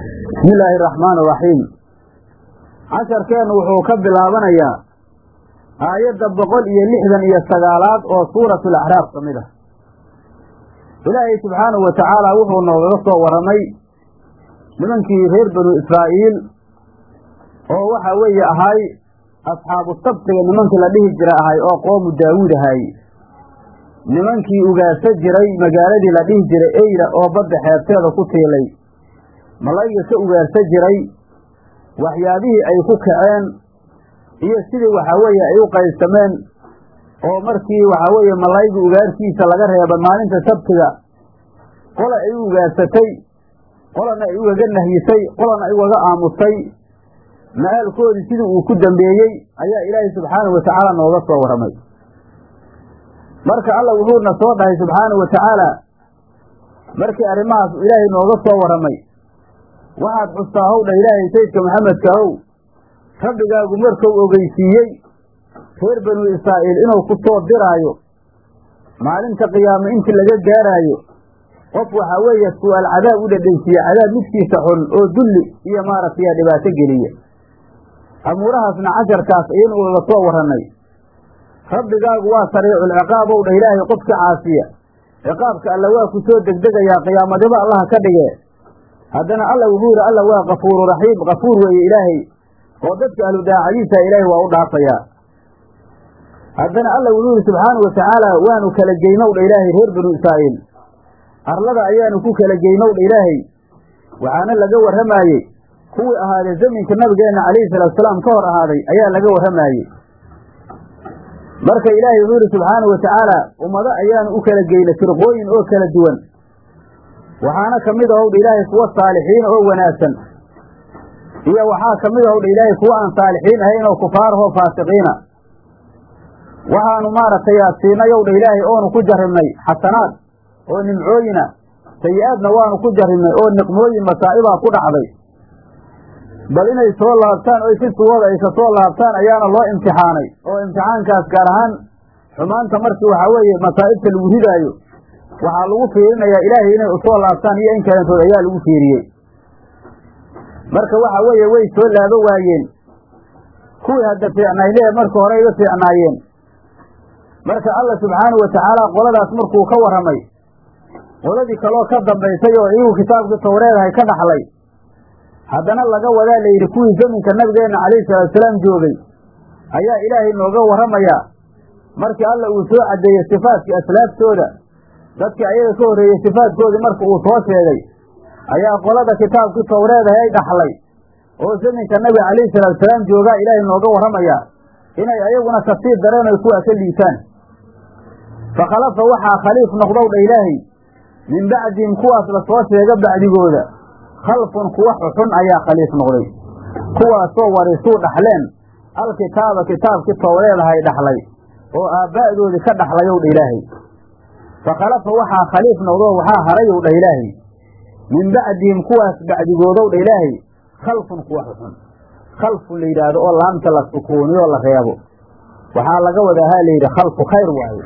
bismi illaahi araxmaan araxiim casharkeennu wuxuu ka bilaabanayaa aayadda boqol iyo lixdan iyo sagaalaad oo suuratu alaxraaf ka mid ah. Ilaahay subxaanahu wa tacaala wuxuu noogaga soo warramay nimankii reer banu israa'iil oo waxa weeye ahay asxaabu sabtiga nimankii la dhihi jira ahay oo qoomu daawuud ahay. Nimankii ugaasa jiray magaaladii la dhihi jiray eyla oo badda xeebteeda ku tiilay malayga ka ugaarsa jiray waxyaabihii ay ku kaceen iyo sidii waxaa weeye ay u qaybsameen oo markii waxaa weeye malayga ugaarkiisa laga reeba maalinta sabtiga qola ay u ugaarsatay qolana ay ugaga nahyisay qolana ay ugaga aamustay ma'aalkoodii sidii uu ku dambeeyey ayaa ilaahay subxaanahu wa tacaala nooga soo warramay. Marka alla wuxuuna soo dhahay subxaanahu wa tacaala markii arrimahaas ilaahay nooga soo warramay waxaad xustaa howdha ilaahay sayidka maxamedka ow rabbigaagu markuu ogeysiiyey reer banu israa'iil inuu ku soo diraayo maalinta qiyaame intii laga gaaraayo qof waxaa weeye su'aal cadaab u dhadhansiiye cadaab midkiisa xun oo dulli iyo maaragtay dhibaato geliya. Amuurahaasna casharkaas ayaynu ugaga soo warrannay rabbigaagu waa sariiculciqaab ow dha ilaahay qofka caasiya ciqaabka alla waa ku soo degdegayaa qiyaamadimo allaha ka dhige haddana alla wuxuu yidhi alla waa kafuuru raxiim kafuur weeye ilaahay. Oo dadka ahlu daacadiisa ilaahay waa u dhaafayaa haddana alla wuxuu yidhi subxaanau wa tacaala waanu kala geynow dha ilaahay reer banu israa'iil. Arlada ayaanu ku kala geynow dha ilaahay. Waxaana laga warramaayey kuwii ahaaday zaminka nabigeenna calayhi salaatusalaam ka hor ahaaday ayaa laga warramaayey. Marka ilaahay wuxuu yidhi subxaanau wa tacaala ummado ayaanu u kala geynay firqooyin oo kala duwan waxaana ka mid ahowdha ilaahay kuwa saalixiina oo wanaagsan. iyo waxaa ka mid ahowdha ilaahay kuwa aan saalixiin ahayn oo kufaarahoo faasiqiina. waxaanu maaragtay siinay owdha ilaahay oonu ku jarribnay xasanaad oo nimcooyina sayi-aadna waanu ku jarribnay oo niqmooyin masaa'ibaa ku dhacday. bal inay soo laabtaan oy fisigooda ay ka soo laabtaan ayaana loo imtixaanay. oo imtixaankaas gaar ahaan xumaanta markii waxaa weeye masaa'ibta lagu ridaayo waxaa lagu fiirinayaa ilaahay inay u soo laabtaan iyo in kalentood ayaa lagu fiiriyey. Marka waxa weeye way soo laabo waayeen. Kuwii hadda fiicnayle marka hore iga fiicnaayeen. Marka alla subxaanahu wa tacaala qoladaas markuu ka warramay qoladii kaloo ka dambaysay oo iyagu kitaabkii tawreedahay ka dhaxlay haddana laga wadaa layidhi kuwii zaminka nabigeenna calayhi salaatusalaam joogay ayaa ilaahay nooga warramayaa markii alla uu soo caddeeyey sifaadkii aslaaftooda dadkii ayaga ka horreeyey sifaadkoodii marka uu soo sheegay ayaa qolada kitaabkii tawreedahay ay dhaxlay oo zaminka nabiga calayhi salaatusalaam joogaa ilaahay nooga warramayaa inay ayaguna ka sii dareen oy kuwaa ka liitaan fakhalafa waxaa khaliif noqdow dha ilaahay min bacdihim kuwaas la soo sheega bacdigooda khalfun kuwa xuxun ayaa khaliif noqday kuwaasoo warisuu dhaxleen alkitaaba kitaabkii towreedahay dhaxlay oo aabbaa'doodii ka dhaxlayow dha ilaahay fakhalafa waxaa khaliif noqdoo waxaa harayow dha ilaahay min bacdihim kuwaas bacdigoodow dha ilaahay khalfun kuwa xuxun khalfun la yidhaahdo oo laamta la sukuuniyo la reebo waxaa laga wadaa ha la yidhi khalfu khayr waaye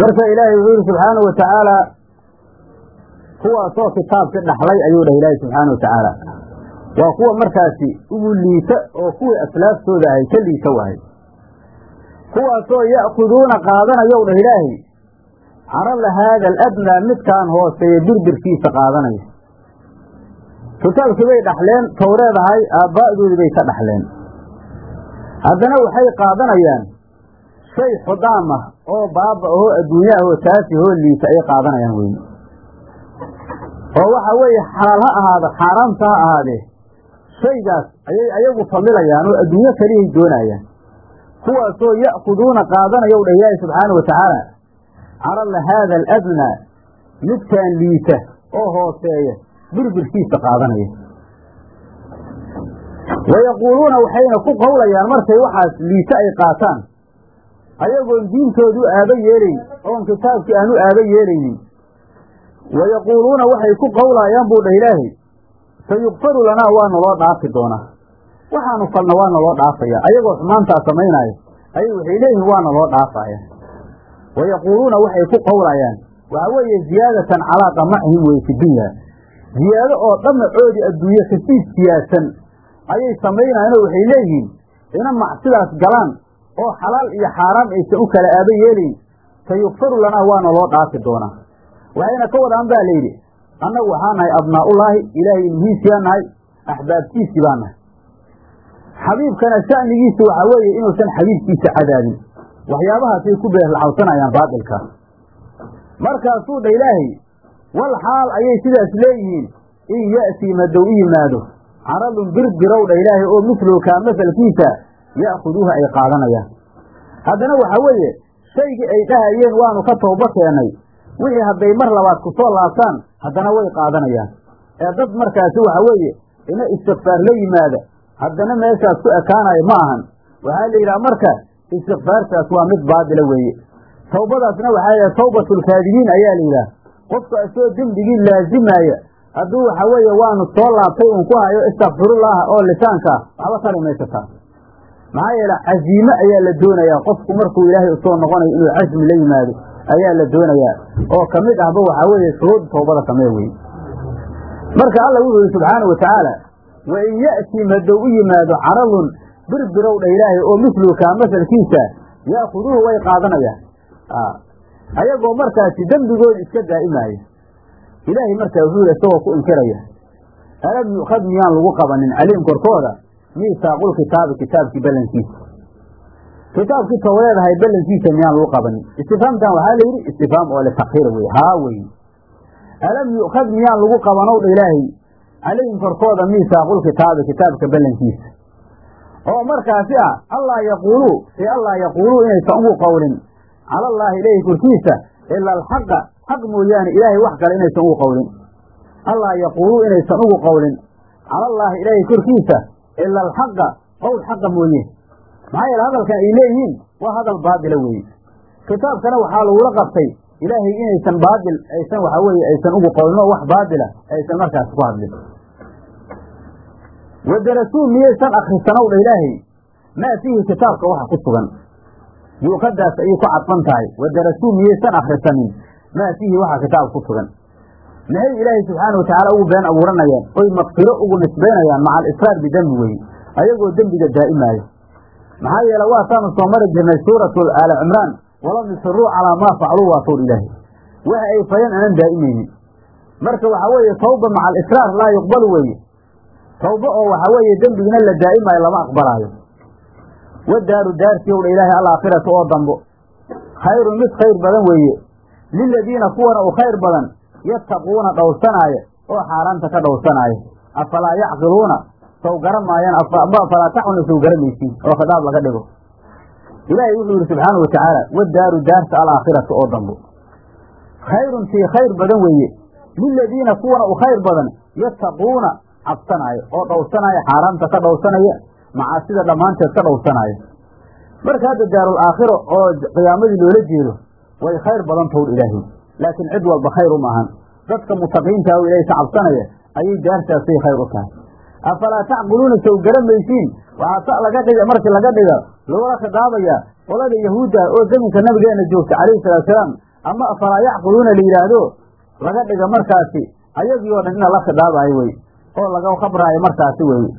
marka ilaahay wuxuu yidhi subxaanahu wa tacaala kuwaasoo kitaabki dhaxlay ayuu dhah ilaahay subxaana wa tacaala waa kuwa markaasi ugu liita oo kuwii aslaaftooda ahay ka liita wahay kuwaasoo ya'kuduuna qaadanayow dhah ilaahay carada haada aladnaa midkaan hooseeya birbirkiisa qaadanaya. Kitaabkii bay dhaxleen towreedahay aabbaa'doodii bay ka dhaxleen. Haddana waxay qaadanayaan shay xudaam ah oo baaba ahoo adduunyaah oo taasi hoo liita ay qaadanayaan weye oo waxa weeye xalaal ha ahaado xaaraamta ha ahaadee shaygaas ayay ayagu fadilayaan oo adduunyo keliyahay doonayaan. Kuwaasoo ya'kuduuna qaadanayow dhah ilaahi subxaana wa tacaala carada haada aladnaa midkaan liita oo hooseeya birbirkiisa qaadanaya wayaquuluuna waxayna ku qowlayaan markay waxaas liita ay qaataan ayagoon diintoodu aaba yeelayn oon kitaabkii aan u aaba yeelaynin wayaquuluuna waxay ku qowlaayaan buu dhah ilaahay sayukfaru lanaa waa naloo dhaafi doonaa waxaanu falna waa naloo dhaafaya ayagoo xumaantaa samaynaayo ayay waxay leeyihiin waa naloo dhaafaya wayaquuluuna waxay ku qowlayaan waxaa weeye ziyaadatan calaa damacihim wey fi dunya ziyaado oo dhamacoodii adduunye ka sii siyaadsan ayay samaynayaanoo waxay leeyihiin ina macsidaas galaan oo xalaal iyo xaaraam aysan u kala aaba yeelayn sayukfaru lanaa waana loo dhaafi doonaa waxayna ka wadaan baa layidhi annagu waxaa nahay abnaa'ullaahi ilaahay ilmihiisiyaa nahay axbaabtiisii baa nahay xabiibkana sha'nigiisa waxaa weeye inuusan xabiibkiisa cadaabin waxyaabahaasay ku beerlacawsanayaan baatilkaas markaasuu dha ilaahay wal xaal ayay sidaas leeyihiin in ya'tii madow i yimaado. Caradun birbirow dha ilaahay oo mislukaa masalkiisa ya'khuduuha ay qaadanayaan. Haddana waxaa weeye shaygii ay dhahayeen waanu ka tooba keennay wixii hadday mar labaad ku soo laabtaan haddana way qaadanayaan. Ee dad markaasi waxa weeye ina istikfaar la yimaada haddana meeshaas ku ekaanaya ma ahan. Waxaa la yidhaha marka istikfaartaas waa mid baadila weeye. Towbadaasna waxaa yidhaha tawbatulkaadibiin ayaa la yidhaha. Qofka isoo dembigii laazimaaya hadduu waxa weeye waanu soo laabtay uun ku hayo istakfirullaaha oo lisaanka ah waxba tari maysa taas maxaa yeele casiime ayaa la doonayaa qofku markuu ilaahay u soo noqonayo inuu casmi la yimaado ayaa la doonayaa. Oo ka mid ahba waxaa weeye shuruud towbada kamida weye marka alla wuxuu yihi subxaanau watacaala wa in ya'tii madow u yimaado caradun birbirow dha ilaahay oo mislukaa masalkiisa ya'khuduuhu way qaadanayaan. Ayagoo markaasi dembigooda iska daa'imaaya ilaahay markaa wuxuu yihi isagoo ku inkiraya alam yu'khad miyaan lagu qabanin caliim korkooda? Miisaaqul kitaabi kitaabkii ballankiisa. Kitaabkii tow leedahay ballankiisa miyaan lagu qabanin? Istifaamtan waxaa la yidhi istifaam oo litakhiir weye haa weye alam yu'khad miyaan lagu qabanow dha ilaahay calayhim korkooda miisaaqul kitaabi kitaabka ballankiisa oo markaasi ah allaa yaquuluu si allaa yaquuluu inaysan ugu qowlin cala allaahi ilaahi korkiisa ila alxaqa xaq mooyaane ilaahay wax kale inaysan ugu qowlin allaa yaquuluu inaysan ugu qowlin cala allaahi ilaahi korkiisa ila alxaqa qowl xaqa mooye. Maxaa yeele hadalkan ay leeyihiin waa hadal baadila weeye. Kitaabkana waxaa lagula qabtay ilaahay inaysan baadil aysan waxaa weeye aysan ugu qowlin oo wax baadila aysan markaas ku hadlin wadarasuu miyaysan akhrisanow dha ilaahay maa fiihi kitaabka waxa ku sugan yuuqadaas ayay ku cadfan tahay wadarasuu miyaysan akhrisanin maa fiihi waxa kitaabka ku sugan maxay ilaahay subxaana watacaala ugu been abuuranayaan oy makfiro ugu nisbaynayaan maca alisraar bidembi weye ayagoo dembiga daa'imaaya maxaa yeele waataanu soo mari jirnay suuratu aali cimraan walam yusiruu calaa maa facluu waa towr ilaahay waxa ay fayeen anan daa'imaynin marka waxaa weeye tawba maca alisraar laa yuqbalu weeye tawba oo waxaa weeye dembigina la daa'imaayo lama aqbalaayo. Wadaaru daartii ow dha ilaahay alaakhiratu oo dambo. Khayrun mid khayr badan weeye. Liladiina kuwana u khayr badan yattaquuna dhowrsanaaya oo xaaraanta ka dhowrsanaaya afalaa yacqiluuna? Saw garan maayaan tacqiluna saw garamaysiin oo khadaab laga dhigo. Ilaahay wuxuu yidhi subxaana wa tacaala wadaaru daarta alaakhiratu oo dambo. Khayrun tii khayr badan weeye. Liladiina kuwana u khayr badan yattaquuna cabsanaayo oo dhowrsanaya xaaraamta ka dhowrsanaya macaasida dhammaanteed ka dhowrsanaya marka hadda daarul aakhiro oo qiyaamadii loola jeedo way khayr badan towr ilaahay laakiin cid walba khayr uma ahan. Dadka mutaqiinta oo ilaahay ka cabsanaya ayay daartaasay khayr u tahay. Afalaa tacqiluuna sow garamaysiin waxaa sa laga dhiga markii laga dhiga loola khidaabaya qolada yahuudda oo zaminka nabigeena joogta calayhi salaatusalaam ama afalaa yacqiluuna la yidhaahdo? Laga dhiga markaasi ayagii oo dhan ina la khidaabayo wey oo laga khabraayo markaasi weye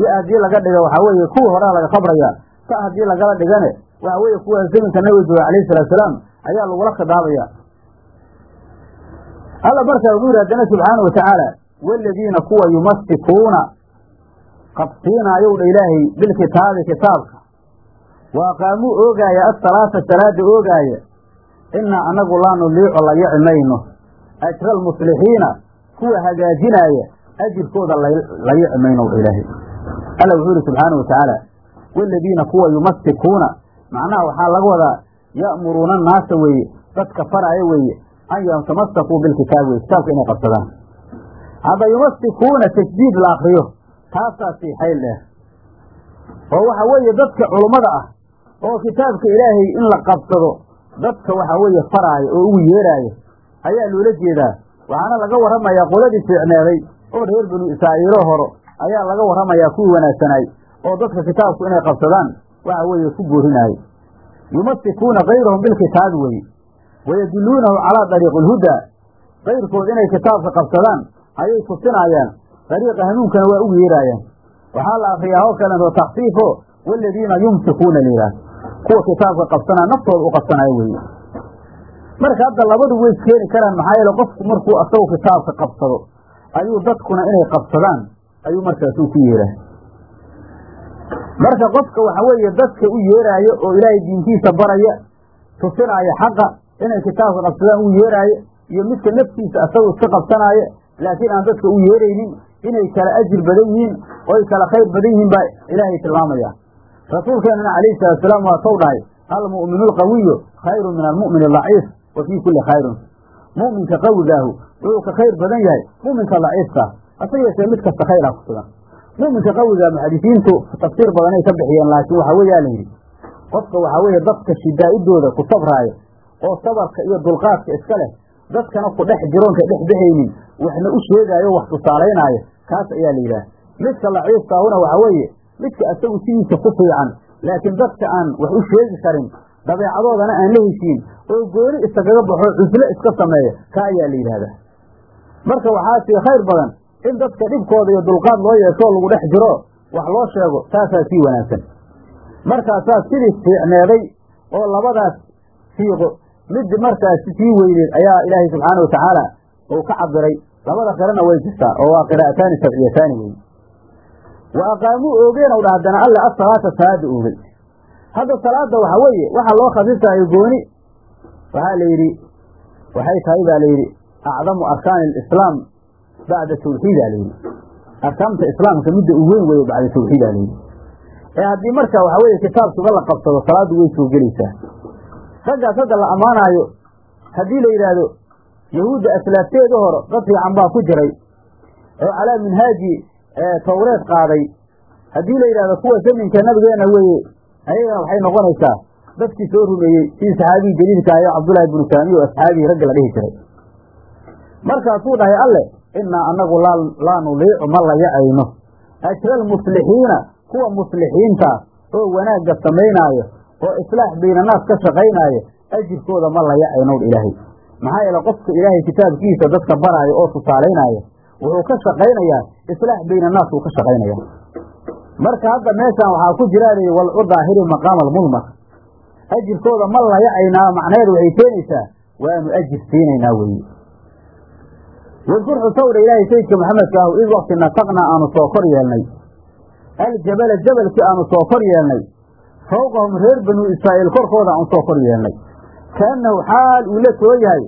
yo haddii laga dhiga waxaa weeye kuwii horaa laga khabraya sa haddii lagala dhigane waxa weeye kuwa zaminka nabiga jooga calayhi salaatusalaam ayaa lagula khidaabaya. Alla markaa wuxuu yidhi haddana subxaana wa tacaala waaladiina kuwa yumasikuuna qabsiinaayow dha ilaahay bilkitaabi kitaabka wa aqaamuu oogaaya assalaata salaada oogaaya innaa anagu laa nuliicu la yici mayno ajra almuslixiina kuwa hagaajinaaya ajirkooda la yici mayno dha ilaahay. Alla wuxuu yidhi subxaana wa tacaala waaladiina kuwa yumasikuuna macnaha waxaa laga wadaa ya'muruuna annaasa weeye dadka faraya weeye an yatamasakuu bilkitaabi weye kitaabka inay qabsadaan. Hadda yumasikuuna tajdiid la akriyo taasaa sii xayl dheer oo waxa weeye dadka culummada ah oo kitaabka ilaahay in la qabsado dadka waxa weeye faraayo oo ugu yeeraayo ayaa loola jeedaa. Waxaana laga warramayaa qoladii fiicneeday oo reer banu israa'iilo horo ayaa laga warramayaa kuwii wanaagsanaay oo dadka kitaabku inay qabsadaan waxa weeye ku boorinaayey yumasikuuna kayrahum bilkitaabi weye wayadulluunahu calaa dariiqi alhudaa kayrkood inay kitaabka qabsadaan ayay tusinayaan dariiqa hanuunkana waa ugu yeeraayaan waxaa la akriyaa oo kalento taksiifo waaladiina yumsikuuna layidhaah kuwa kitaabka qabsanaya naftooda u qabsanaya weeye. Marka hadda labadu way keeni karaan maxaa yeele qofku markuu asagu kitaabka qabsado ayuu dadkuna inay qabsadaan. Ayuu markaasuu ku yeeraa marka qofka waxa weeye dadka u yeeraayo oo ilaahay diintiisa baraya tusinaayo xaqa inay kitaabka qabsadaan u yeeraayo iyo midka naftiisa asagu iska qabsanaayo laakiin aan dadka u yeeraynin inay kala ajir badan yihiin oy kala khayr badan yihiin baa ilaahay tilmaamaya. Rasuulkeenana calayhi salaatusalaam waa tow dhahay almu'minu alqawiyu khayrun min almu'min alaciif wa fii kulli khayrun mu'minka qawigaahu wuxuu ka khayr badan yahay. Mu'minka daciifkaa hase yeeshee mid kasta khayraa ku sugan. Mu'minka qawigaa muxadisiintu tafsiir badanay ka bixiyeen laakiin waxaa weeyaa la yidhi qofka waxaa weeye dadka shidaa'idooda ku sabraayo oo sabarka iyo dulqaadka iska leh dadkana ku dhex jiroonka dhex baxaynin waxna u sheegaayo wax tusaalaynaayo kaas ayaa la yidhaah midka laciifkaahuna waxaa weeye midka asagu sidiisa ku fiican laakiin dadka aan wax u sheegi karin dabeecadoodana aan la heshiin oo gooni isagaga baxo cuslo iska sameeya ka ayaa la yidhaahdaa. Marka waxaa sii khayr badan in dadka dhibkooda iyo dulqaad loo yeeshoo lagu dhex jiro wax loo sheego taasaa sii wanaagsan. Markaasaa sidii fiicneeday oo labadaas siiqo mid markaasi sii weyneed ayaa ilaahay subxaana wa tacaala uu ka cabiray labada qirana way jirtaa oo waa qiraa'ataani sabciyataani wey wa aqaamuu oogeen w dha haddana alle asalaata salaada oogay hadda salaada waxa weeye waxaa loo khasisaayo gooni. Waxaa la yidhi waxay tahay baa la yidhi acdamu arkaani alislaam bacda tawxiida la yidhi. Arkaamta islaamka midda u weyn weeye bacda tawxiida la yidhi. Ee haddii marka waxa weeye kitaabkuba la qabsado salaaddu way soo gelaysaa. Raggaas hadda la ammaanaayo haddii la yidhaahdo yahuudda aslaafteeda hore dad fiican baa ku jiray oo calaa minhaaji towreed qaaday. Haddii la yidhahdo kuwa zaminka nabigeena weeye ayagana waxay noqonaysaa dadkii soo rumeeyey sidii saxaabigii jaliilka ayo cabdullaahi bnu saamiy oo asxaabihii ragga la dhihi jiray. Markaasuu dhahay alle innaa annagu laa nuliicu ma layacayno ajra almuslixiina kuwa muslixiinta oo wanaagga samaynaayo oo islaax baynanaas ka shaqaynaayo ajirkooda ma layacaynow ilaahay. Maxaa yeele qofka ilaahay kitaabkiisa dadka baraayo oo tusaalaynaayo wuxuu ka shaqaynayaa islaax baynanaas wuu ka shaqaynayaa marka hadda meeshaan waxaa ku jiraa layidhi walcu daahiri maqaama almudmar ajirkooda ma layacaynaa macnaheedu waxay keenaysaa waanu ajir siinaynaa weeye wadkur xusowdha ilaahay sayidka maxamedka ahu id wakti nasaqnaa aanu soo kor yeelnay. Aljabala jabalkii aanu soo kor yeelnay. Fawqahum reer banuu israa'iil korkooda aanu soo kor yeelnay. Kaannahu xaal uu la soo yahay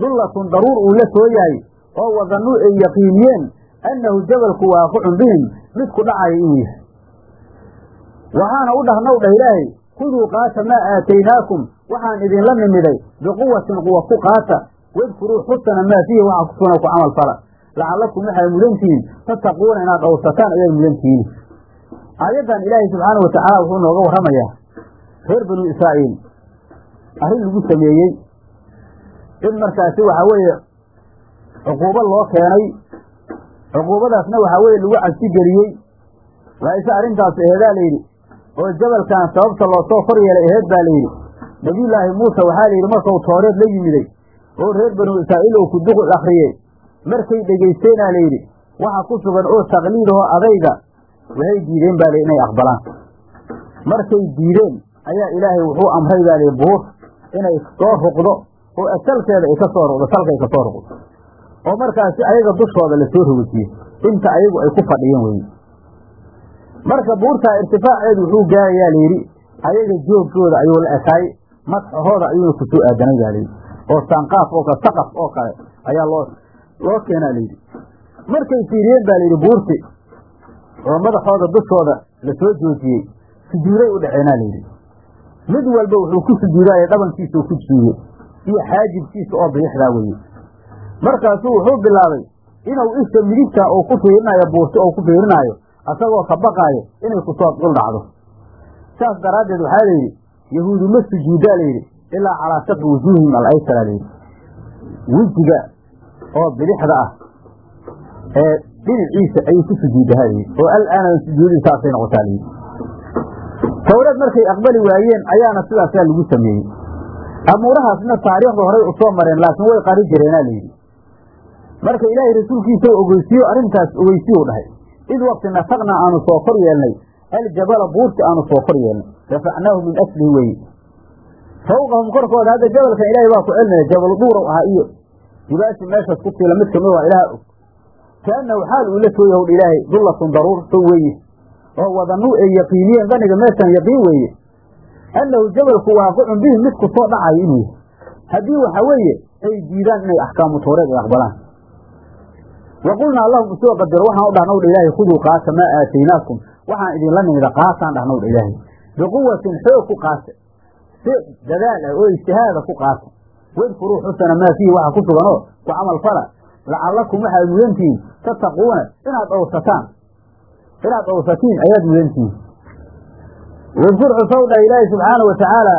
dullatun daruur uu la soo yahay oo wadannuu ay yaqiiniyeen annahu jabalku waaqicun bihim mid ku dhacaya inuu yahay waxaana u dhahnow dhah ilaahay khuduu qaata maa aataynaakum. Waxaan idinla nimiday biquwatin quwa ku qaata wadkuruu xusana maa fiihi waxa ku ku camal fala. Lacallakum waxay mudantihiin tattaquuna inaad dhowrsataan ayaad mudantihiin aayaddan ilaahay subxaanau watacaala wuxuu nooga warramayaa reer banuu israa'iil. Arrin lagu sameeyey in markaasi waxaa weeye cuquubo loo keenay. Cuquubadaasna waxaa weeye lagu cabsi geliyey. Waa ise arrintaas aheedaa layidhi oo jabalkan sababta loosoo kor yeelay aheed baa layidhi nebiyullaahi muuse waxaa layidhi markau tooreed la yimiday oo reer banuu israa'iil uu kuduqul akhriyey markay dhegaysteynaa layidhi waxa ku sugan oo taqliidahoo adayga waxay diideen baa layidhi inay aqbalaan. Markay diideen ayaa ilaahay wuxuu amray baa layidhi buur inay soo ruqdo oo asalkeeda ay ka soo ruqdo salkay ka soo ruqdo. Oo markaasi ayaga dushooda la soo rogajiye inta ayagu ay ku fadhiyeen weye marka buurtaa irtifaaceedu wuxuu gaarayaa layidhi ayaga joogkooda ayuu la ekaay madxahooda ayuuna ku soo aadanay baa layidhi oo saanqaaf oo kale saqaf oo kale ayaa loo loo keenaa layidhi markay fiiriyeen baa layidhi buurti oo madaxooda dushooda la soo joojiyey sujuuday u dhexeenaa layidhi mid walba wuxuu ku sujuudaaya dhabankiisau ku suuye iyo xaajibkiisa oo biixdaa weye markaasuu wuxuu bilaabay inuu isha midigta uu ku fiirinaayo buurti ou ku fiirinaayo asagoo ka baqaayo inay ku soo dhul dhacdo saas daraaddeed waxaa layidhi yahuudu ma sujuudaa layidhi ilaa calaa shaqi wujuuhihim alaysara layidhi wejiga oo bidixda ah ee dhinaciisa ayay ku sujuudahaa layidhi oo alaana sujuudii saasay noqotaa layidhi towreed markay aqbali waayeen ayaana sidaasaa lagu sameeyey. Amuurahaasna taariikhda horay u soo mareen laakiin way qari jireenaa layidhi marka ilaahay rasuulkiisa ogeysiyo arrintaas ogeysiyu dhahay id waqti nafaqnaa aanu soo kor yeelnay aljabala buurti aanu soo kor yeelnay. Rafacnaahu min aslihi weye fawqahum korkooda hadda jabalkan ilaahay baa ku celnaya jabal duurow ahaa iyo jibaashi meeshaas ku tiila mid ka mid waa ilaah og. Kaanahu xaal uu la tooya howdha ilaahay dullatun daruur sow weeye. Oo wadanuu ay yaqiiniyeen daniga meeshan yaqiin weeye. Annahu jabalku waaqicun bihim mid ku soo dhacayo inuu yahay. Haddii waxa weeye ay diidaan inay axkaamu tawreed ay aqbalaan wa qulnaa lahum u soo qadaro waxaan u dhahnowdha ilaahay khuduu qaata maa aataynaakum waxaan idinla nimida qaataan dhahnowdha ilaahay biquwatin xoog ku qaata si dadaal ah oo ijtihaada ku qaata wadkuruu xusana maa fiihi waxa ku suganoo ku camal fala lacallakum waxaad mudantihiin tattaquuna inaad dhowrsataan inaad dhowrsatiin ayaad mudantihiin wadkur xusow dhah ilaahi subxaana wa tacaala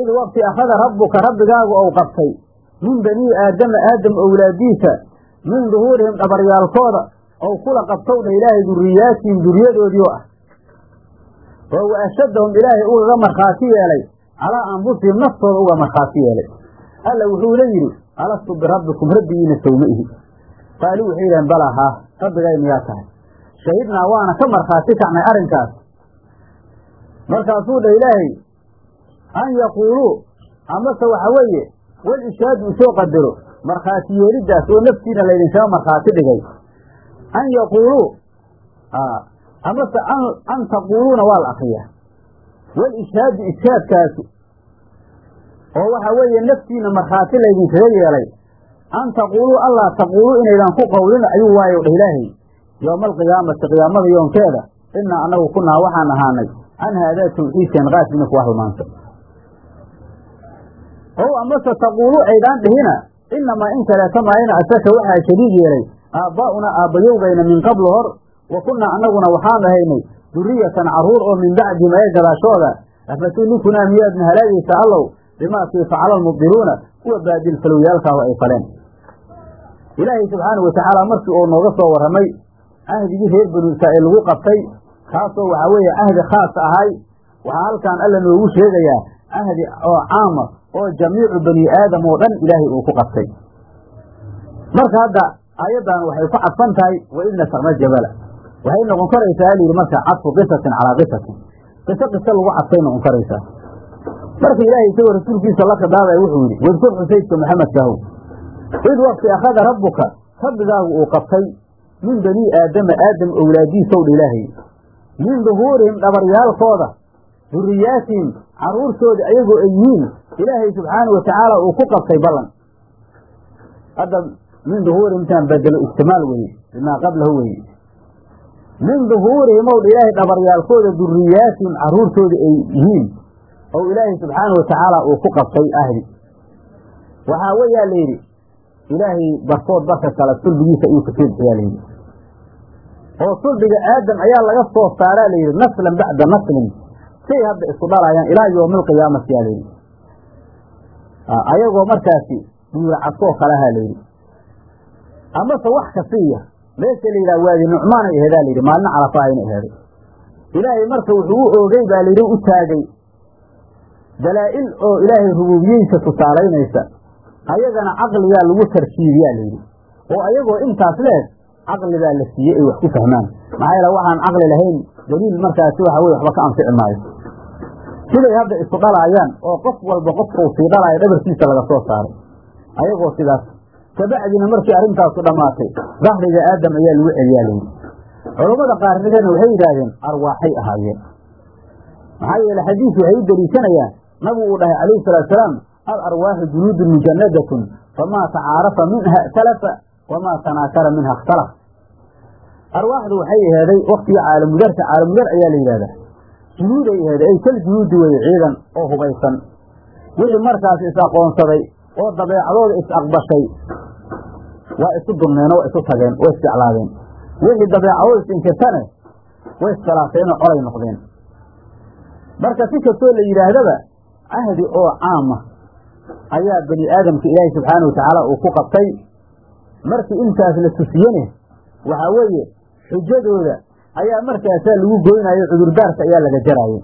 id waqti akhada rabbuka rabbigaagu ou qabtay min banii aadama aadam owlaadiisa min duhuurihim dhabaryaalkooda ou kula qabtow dha ilaahay duriyaatihim duriyadoodii oo ah. Oo wa ashadahum ilaahay ugaga markhaati yeelay calaa anfusihim naftooda uga markhaati yeelay. Alla wuxuuna yidhi alastu birabbikum rabbigiina sowma ihi. Qaaluu waxay yidhaheen balaa haa rabbigay miyaa tahay. Shahidnaa waana ka markhaati kacnay arrinkaas. Markaasuu dha ilaahay an yaquuluu amase waxa weeye wal ishaadu u soo qadaro markhaati yeeliddaas oo naftiina laydinkaga markhaati dhigay. An yaquuluu amase an taquuluuna waa la akriyaa. Wal ishaadu ishaadkaasu oo waxa weeye naftiina markhaati laydinkaga yeelay. An taquuluu allaa taquuluu inaydan ku qowlin ayuu waayo dheh ilaahay. Yooma alqiyaamati qiyaamada yoonkeeda innaa annagu kunaa waxaan ahaanay. Can haadaa tawxiidkan qaasina kuwa halmaanta ow amase taquulu aydaan dhihina inamaa in kaleeta maayna asaka waxaa shariig yeelay aabbaa'una aabbayowgayna min qablu hor wa kunnaa annaguna waxaan ahaynay duriyatan carruur oo min bacdihim aya gadaashooda afatulikunaa miyaadna halaagaysaa allow bimaa kii facala almubdiluuna kuwa baadil falowyaalkaahu ay faleen ilaahay subxaana wa tacaala markii uu nooga soo warramay cahdigii reer banu israa'iil lagu qabtay kaasoo waxaa weeye cahdi khaas ahay waxaa halkaan alla noogu sheegayaa cahdi oo caama oo jamiicu bani aadam oo dhan ilaahay uu ku qabtay. Marka hadda aayaddan waxay ku cadfan tahay wa id nasaqna jabala. Waxay noqon karaysaa layidhi marka cadfu qisatin calaa qisatin. Qiso qiso lagu cadfay noqon karaysaa. Marka ilaahay isagoo rasuulkiisa la khidaabaya wuxuu yidhi wadkur xusaydka maxamedkahow id waqti akhada rabbuka rabbigaagu uu qabtay min banii aadama aadam owlaadiisow dha ilaahay. Min duhuurihim dhabaryaalkooda duriyaatihim carruurtooda ayagoo ay yihiin ilaahay subxaana wa tacaala uu ku qabtay ballan. Hadda min duhuurihim intaan bedelo ijtimaal weye bimaa qablahu weye min duhuurihim ow ilaahay dhabaryaalkooda duriyaatihim carruurtooda ay yihiin oo ilaahay subxaana wa uu ku qabtay ahdi waxaa weeyaa la yidhi ilaahay barkood barka kale sulbigiisa ayuu ka soo bixiyaa layidhi oo sulbiga aadam ayaa laga soo saaraa layidhi naslan bacda naslin say hadda isku dhalayaan ilaa yowmi alqiyaamati yaa layidhi ayagoo markaasi dhiiracasoo kaleha layidhi amase wax kasiiya meesha la yidhaha waadi nucmaanay aheedaa layidhi maalin carafahayna aheeday ilaahay marka wuxuu u oogay baa layidhi u taagay. Dalaa'il oo ilaahay rubuubiyeysa tusaalaynaysa ayagana caqligaa lagu tarkiibiyaa layidhi oo ayagoo intaas leeg caqli baa la siiyey ay wax ku fahmaan. Maxaa yeele waxaan caqli lahayn daliil markaasi waxa weye waxba ka anfici maayo siday hadda isu dhalaayaan oo qof walba qofkau sii dhalaayo dhabarkiisa laga soo saaray ayagoo sidaas kabacdina markii arrintaasu dhammaatay dahriga aadam ayaa lagu celiyaa layidhi culammada qaarnigana waxay yidhaahdeen arwaaxay ahaayeen. Maxaa yeele xadiis waxay u deliishanayaan nabigu uu dhahay calayhi salaatu salaam al arwaaxu junuudun mujannadatun famaa tacaarafa minha talafa wamaa tanaakara minha ikhtalaf. Arwaaxdu waxay aheeday waktigii caalamudarka caalamudar ayaa la yidhahdaa junuuday aheeday ay kal junuudi weye ciidan oo hubaysan. Wixii markaas is aqoonsaday oo dabeecadooda is aqbashay waa isu dulmeen oo isu tageen oo isjeclaadeen wixii dabeecadooda is inkirtane way iskhilaafeen oo colay noqdeen. Marka si kastoo la yidhaahdaba cahdi oo caama ayaa bani aadamka ilaahay subxaana wa tacaala uu ku qabtay. Markii intaas la tusiyene waxaa weeye xujadooda ayaa markaasaa lagu goynayo cudurdaarka ayaa laga jaraaye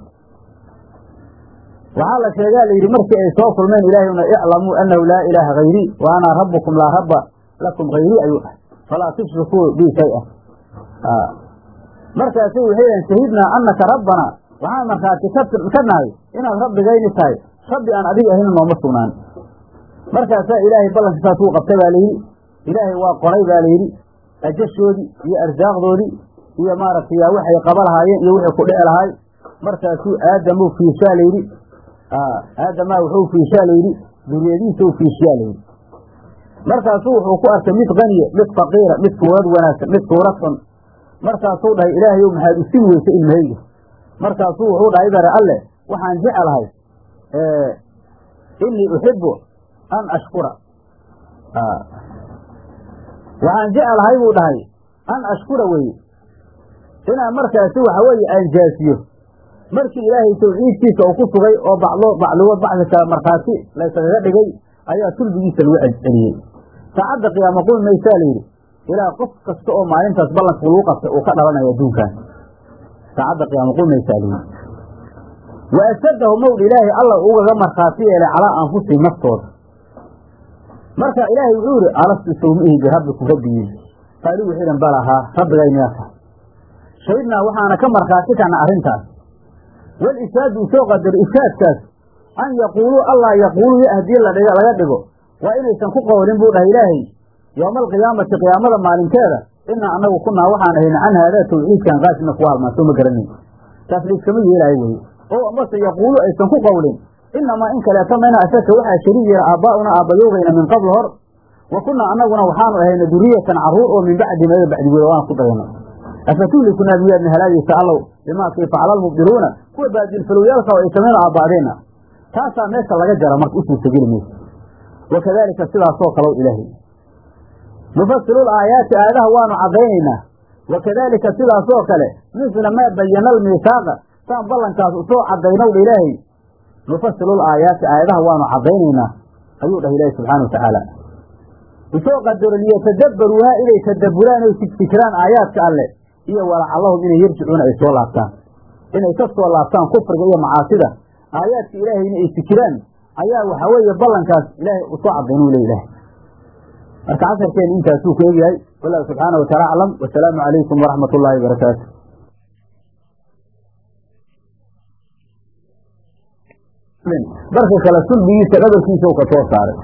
waxaa la sheegaa layidhi markii ay soo kulmeen ilaahayna iclamuu annahu laa ilaaha hayrii wa anaa rabbukum laa rabba lakum hayrii ayuu dhahay falaa tushrikuu bi shay-a. Markaasi waxay dhahen shahidnaa annaka rabbana. Waxaan markhaati ka nahay inaad rabbigayni tahay rabbi aan adiga ahayna nooma sugnaan. Markaasaa ilaahay ballankiisaas uu qabtay baa layidhi ilaahay waa qoray baa layidhi ajashoodii iyo arsaaqdoodii iyo maaragtay waxay qaba lahaayeen iyo wixii ku dhici lahaay. Markaasuu aadamuu fiishaa layidhi. Aadamaa wuxuu fiishaa layidhi. Duriyadiisa u fiishiyaa layidhi. Markaasuu wuxuu ku arkay mid kaniya mid faqiira mid suurad wanaagsan mid suurad xun. Markaasuu dhahay ilaahayow maxaad usin weysa ilmahayga markaasuu wuxuu dhahay bare alle waxaan jecelahay inii uxibu an ashkura. Waxaan jecelahay buu dhahay an ashkura weye inaan markaasi waxa weeye aan jaasiyo. Markii ilaahay tawxiidkiisa uu ku sugay oo bacdo bacligood bacdi kale markhaati layskaga dhigay ayaa sulbigiisa lagu celceliyey. Saacadda qiyaama qumi maysaa layidhi ilaa qof kasta oo maalintaas ballanka lagu qabtay uu ka dhalanayo adduunkan saacadda qiyaama qumi maysaa layidhi wa ashaddahu mawd ilaahay alla ugaga markhaati yeelay calaa anfusihim naftooda. Marka ilaahay wuxuu yihi alastu sawmihi birabbikum rabbigiin qaaluu waxay dhan balahaa rabbigayniyaa tahay shahidnaa waxaana ka markhaati kana arrintaas. Wal ishaadu u soo qadaro ishaadkaas an yaquuluu allah yaquuluu y haddii laga dhigo waa inaysan ku qowlin buu dhahay ilaahay. Yooma alqiyaamati qiyaamada maalinteeda inaa annagu kunaa waxaan ahayna can haadaa tawxiidkan qaasina kuwa halmaansoo ma garanayn taas layskama yeelaayo weye oo amase yaquulu aysan ku qowlin inamaa in kaleeto mayna ashaka waxaa shariig yeela aabbaa'una aabbayoogayna min qabl hor wa kunaa annaguna waxaanu ahayna duriyatan carruur oo min bacdi maga bacdigooda waan ku dayno afatuhlikunaa miyaadna halaagaysa allow bimaa kii facala almubdiluuna kuwa baadilfalowyaalka oo ay samayno aabbaadeenna taasaa meesha laga jara marka u suurtageli mayso wakadaalika sidaasoo kalow ilaahay nufasilu aayaati aayadaha waanu caddaynaynaa wakadaalika sidaasoo kale misla maa bayana almiisaaqa saan ballankaas u soo caddaynowdha ilaahay nufasilu aayaati aayadaha waanu caddaynaynaa ayuu dhahay ilaahi subxaana watacaala u soo qadaro liyatadabbaruuhaa inay tadabburaan oy fikfikiraan aayaadka alle iyo walacallahum inay yarjicuuna ay soo laabtaan. Inay ka soo laabtaan kufriga iyo macaasida. Aayaadka ilaahayna ay fikiraan ayaa waxaa weeye ballankaas ilaahay u soo caddaynuu le ilahay marka casharkeena intaasuu ku egyahay wallahu subxaana wa taala aclam wasalaamu calaykum waraxmat ullaahi wabarakaatu darka kale sulbigiisa dhabarkiisa ka soo saaray.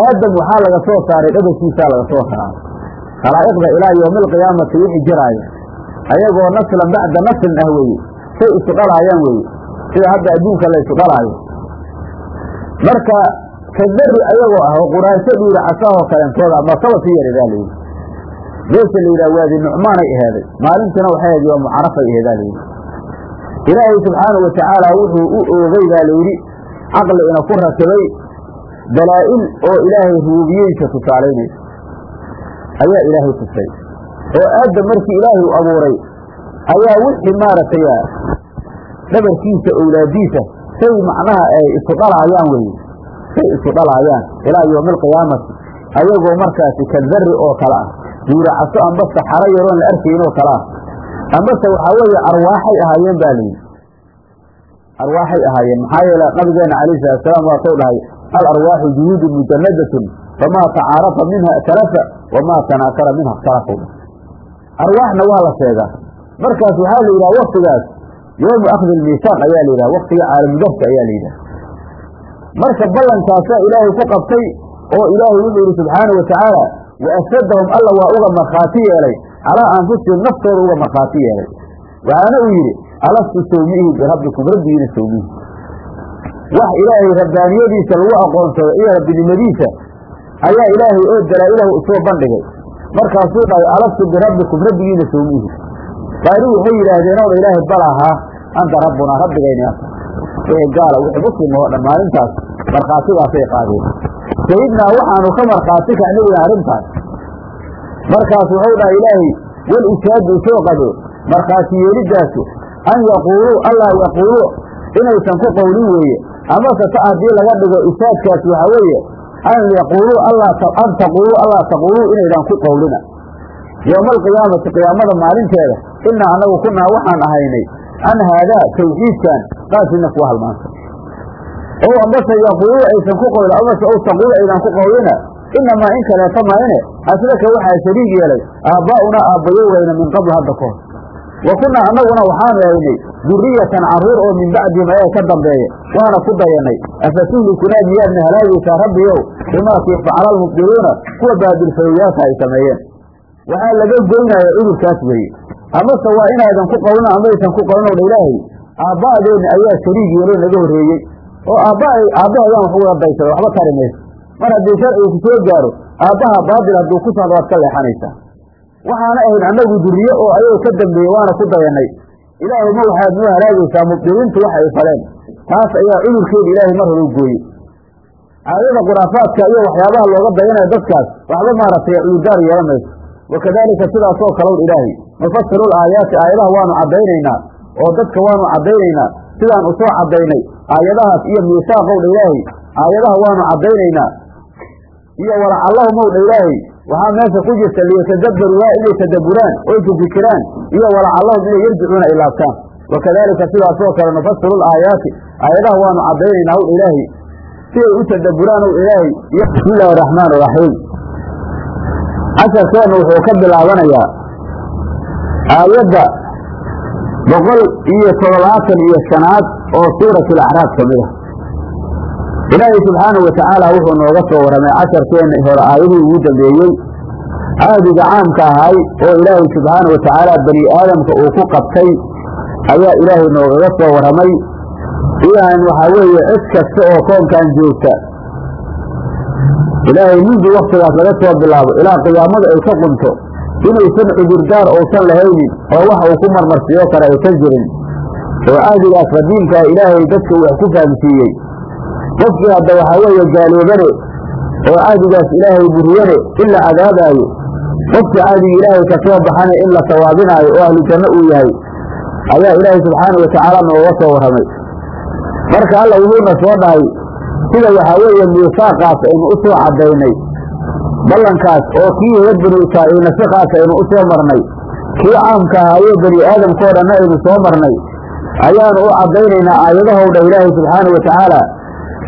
Aadam waxaa laga soo saaray dhabarkiisaa laga soo saaray khalaa'iqda ilaa yowmi alqiyaamati wixii jiraayo. Ayagoo naslan bacda naslin ah weeye. Say isu dhalaayaan weeye. Sida hadda adduunka la dhalaayo marka kadari ayagoo ah oo quraasho dhiira casaahoo kalentooda ama kaba si yaridaa layidhi meesha la yidhaha waadi nucmaanay aheeday. Maalintiina waxay ahayd yoomu carafay aheedaa layidhi ilaahay subxaanau watacaala wuxuu u oogay baa layidhi caqli ina ku rakibay dalaa'il oo ilaahay ruubiyeysa tusaalaynaysa ayaa ilaahay tusay oo aadam markii ilaahay u abuuray ayaa wixii maaragtay dhabarkiisa owlaadiisa say macnaha ay isu dhalaayaan weye say isu dhalaayaan ilaa yowmi alqiyaamati ayagoo markaasi ka darri oo kale ah duuracaso ambase xaro yaroon la arkayn oo kale ah. Ambase waxaa weeye arwaaxay ahaayeen ba layidhi. Arwaaxay ahaayeen. Maxaa yeele nabigeena calayhi salatusalaam waa soo dhahay alarwaaxu junuudu mujanadatun famaa tacaarafa minha talafa wamaa tanaakara minha ikhtalafu arwaaxna waa la sheegaa markaas waxaa la yidhaha waktigaas yowmu akhdi lmiisaaq ayaa la yidhaha waktiga caalamudafka ayaa la yidhaha marka ballankaasaa ilaahay ku qabtay oo ilaahay wuxuu yidhi subxaana wa tacaala wa ashadahum alla waa uga markhaati yeelay calaa anfusihim naftooda uga markhaati yeelay waxaana uu yidhi alastu sawmihi birabbikum rabbigiina sawmihi wax ilaahay rabbaaniyadiisa lagu aqoonsado iyo rabbinimadiisa ayaa ilaahay oo dalaa'ilahu u soo bandhigay. Markaasuu dhahay alastu birabbikum rabbigiina sawmihi qaali waxay yidhaahdeen oda ilaahay balaahaa anta rabbunaa wixii gaala wixii muslim oo dhan maalintaas markhaatidaasay qaadeen sayidnaa waxaanu ka markhaati kacnagin arrintaas. Markaas wuxuu dhahay ilaahay wal ishaadu u soo qado markhaati yeelidaasu an yaquuluu allah yaquuluu inaysan ku qowlin weeye amase ta haddii laga dhigo ishaadkaas waxaa weeye an yaquuluu an taquuluu allah taquuluu inaydan ku qowlina yowma alqiyaamati qiyaamada maalinteeda inaa annagu kunaa waxaan ahaynay can haadaa tawxiidkan qaasina kuwa halmaansan oo ambase yaquuluu aysan ku qowlin amase ow taquulu aydan ku qowlina inamaa in kaleeto maayne ashraka waxaa shariig yeelay aabbaa'unaa aabbayo weyna min qabl hadda kahor wa kunnaa annaguna waxaanu haynay duriyatan carruur oo min bacdihim ayaa ka dambeeya waana ku dayanay. Afatuhlikunaa miyaadna halaagaysaa rabbiyow bimaakii facala almubdiluuna kuwa baadilfayoyaasha ay sameeyeen. Waxaa laga goynaya cudurkaas weeye. Amase waa inaydan ku qawlin amaysan ku qawlin dha ilaahay aabba'deenni ayaa shariig yeelo naga horreeyey. Oo aabba aabbahaydaan wax uga daysada waxba tari mayso mar haddii sharcigu ku soo gaaro aabbaha baatil hadduu ku socdo waad ka leexanaysaa waxaana ahayd annagu duriye oo ayagoo ka dambeeyey waana ku dayanay ilaahay ma waxaad noo halaagaysaa mubdiliintu wax ay faleen. Taas ayaa cudurkeeda ilaahay mar hore u gooyey. Caadada khuraafaadka iyo waxyaabaha looga dayanaya dadkaas waxba maaragtay cudurdaar yeelan mayso. Wakadaalika sidaasoo kalown ilaahay nufasilu aayaati aayadaha waanu caddaynaynaa oo dadka waanu caddaynaynaa sidaan u soo caddaynay aayadahaas iyo miisaaqowdha ilaahay aayadaha waanu caddaynaynaa iyo walacallahumowdha ilaahay waxaa meesha ku jirta liyatadabbaruuha inay tadabburaan oy ku fikiraan iyo walacallahum inay yarjicuuna ilaabtaan wakadaalika sidaasoo kale nufasilu aayaati aayadaha waanu caddaynaynaa ow ilaahay siday u tadabburaan ow ilaahay iyo bismi illaahi araxmaan iraxiim casharkeennu wuxuu ka bilaabanayaa aayadda boqol iyo toddobaatan iyo shanaad oo suuratu alacraab ka mid ah ilaahay subxaanahu watacaala wuxuu nooga soo warramay casharkeenna hore aayadihii ugu dambeeyey. Caadiga caamka ahay oo ilaahay subxaanahu watacaala bani aadamka uu ku qabtay ayaa ilaahay noogaga soo warramay iyahan waxaa weeye cid kasta oo koonkan joogta. Ilaahay mundu waktigaas laga soo bilaabo ilaa qiyaamada ay ka qunto inaysan cudurdaar uusan lahaynin oo wax uu ku marmarsiiyo kale aysan jirin. Oo cahdigaas qadiimkaa ilaahay dadka wax ku fahamsiiyey qofkii hadda waxaa weeye gaaloobane oo cahdigaas ilaahay buriyane in la cadaabaayo qofkii cahdiga ilaahay ka soo baxane in la sawaabinaayo oo ahlu janno uu yahay ayaa ilaahay subxaana watacaala nooga soo warramay. Marka alla wuxuuna soo dhahay sida waxaa weeye miisaaqaas aynu u soo caddaynay ballankaas oo kii reer banu israa'iil nasikaas aynu u soo marnay kii caamka ahaayee bani aadamkao dhanna aynu soo marnay ayaanu u caddaynaynaa aayadahowdha ilaahay subxaanau watacaala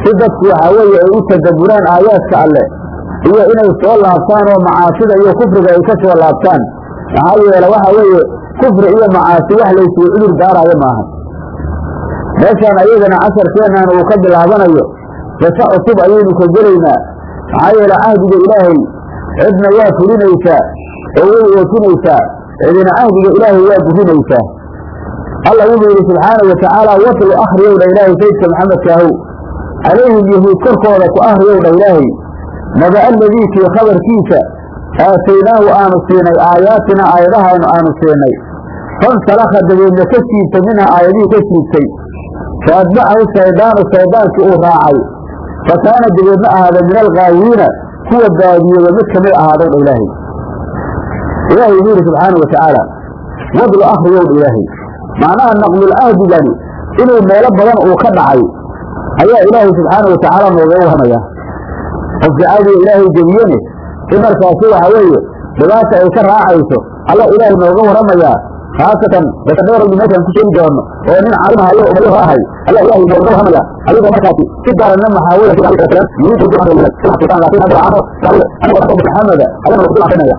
si dadku waxaa weeye ay u tadabburaan aayaadka alleh iyo inay soo laabtaan oo macaasida iyo kufriga ay ka soo laabtaan. Maxaa yeele waxa weeye kufri iyo macaasi wax laysuu cudur daaraayo maaha. Meeshaan ayadana casharkeennan uu ka bilaabanayo qiso cusub ayaynu ka gelaynaa. Maxaa yeele cahdiga ilaahay cidna waa fulinaysaa oo way oofinaysaa cidina cahdiga ilaahay waa burinaysaa alla wuxuu yidhi subxaanau watacaala watlu akhriyowdha ilaahay saydka maxamedkaahow calayhim yahuud korkooda ku akhriyowdha ilaahay. Naba alladii kii khabarkiisa aataynaahu aanu siinay aayaatina aayadahaanu aanu siinay. Fansalakha dabeedna ka siibtay minha aayadihii ka siibtay. Fa atbacahu shaydaanu shaydaankii uu raacay. Fa kaana dabeedna ahaada min alghaawiina kuwa baadiyooda mid ka mid ahaadowdha ilaahay. Ilaahay wuxuu yidhi subxaana wa tacaala wadlu akhriyowdha ilaahay. Macnaha naqlulcahdigani inuu meelo badan uu ka dhacay ayaa ilaahay subxaana wa tacaala nooga warramaya qofka caadiga ilaahay gebiyene in markaasi waxa weeye dhibaata ay ka raacayso alla ilaahay nooga warramayaa khaasatan dheeraynu meeshaan ku sheegi doono oo nin calimahayo umayaho ahay ayaa ilaahay nooga warramaya adigoo markaasi si daarana maxaawila maxameda ayana ku akrinaya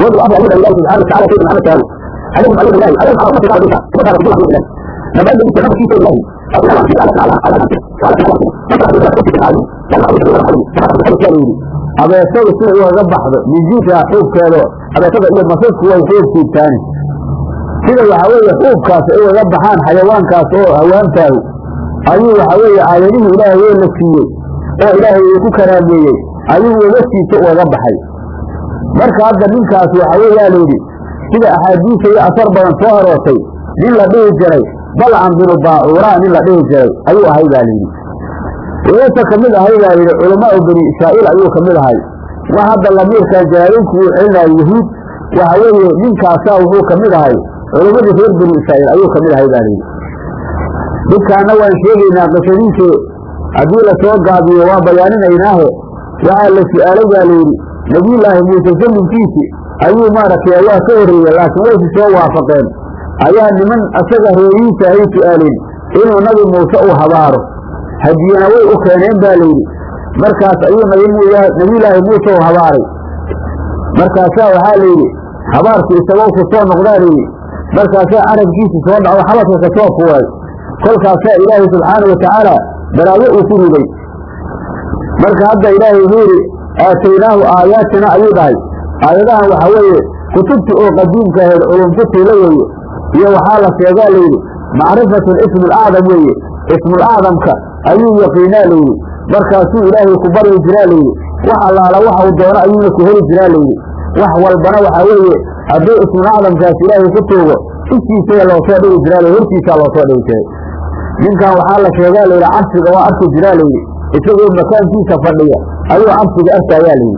wadu amr ayada ilahi subxana wa taala sayidina maxamed taalo عليهم عليهم الله عليهم على ربك عليك وبدا رسول الله الله لما قال لي كلام في الله abeesada si uu uga baxdo mijiidka xuubkeedo abeesada iyo masasku way xuub siibtaani sida waxa weeye xuubkaas ay uga baxaan xayawaankaas oo hawaantaahu ayuu waxa weeye aayadihii ilaahay oo la siiyey. Oo ilaahay uu ku karaameeyey. Ayuu uga siibta ugaga baxay. Marka hadda ninkaas waxa weeyaa layidhi sida axaadiisa iyo asar badan soo aroortay nin la dhihi jiray balcan binu baacuuraa nin la dhihi jiray ayuu ahay baa layidhi. Wuusa ka mid ahay baa yidhi culamaau bani israa'iil ayuu ka mid ahay. Wax hadda lamiirkan jalaaliinku uu celinayo yahuud waxa weeye ninkaasaa wuxuu ka mid ahay. Culamadii reer bani israa'iil ayuu ka mid ahay baa layidhi. Dhibkaana waan sheegaynaa qisadiise haddii la soo gaabiyo waa bayaaninaynaahe waxaa la su'aalay baa layidhi nebiyullaahi muuse saminkiisi ayuu maaragtay waa ka horreeyey laakiin waysi soo waafaqeen ayaa niman asaga reerihiisa ay su'aaleen inuu nabi muuse uu habaaro. Hadiyana way u keeneen baa layidhi markaas ayuu nabiyulaahi muuse u habaaray. Markaasaa waxaa layidhi habaarku isagoo ku soo noqdaa layidhi markaasaa carabkiisi soo dhaco xabadka ka soo kolkaasaa ilaahay subxaana wa tacaala balaayo uu ku riday marka hadda ilaahay wuxuu yidhi aataynaahu aayaatina ayuu dhahay. Aayadahan waxaa weeye kutubti oo qadiimka ahayd culumkutiila weeye iyo waxaa la sheegaa layidhi macrifatu ismi alacdam weeye ismulacdamka ayuu yaqiinaa layidhi markaasuu ilaahay ku baryi jiraa layidhi wax allaala waxau doono ayuuna ku heli jiraa layidhi wax walbana waxaa weeye hadduu ismulacdamkaas ilaahay ku tuugo ishiisaya loosoo dhigi jiraa hortiisaa loosoo dhigi jiray. Ninkan waxaa la sheegaa layidhi cabsiga waa arki jiraa layidhi isagoo makaankiisa fadhiya ayuu cabsiga arkayaa layidhi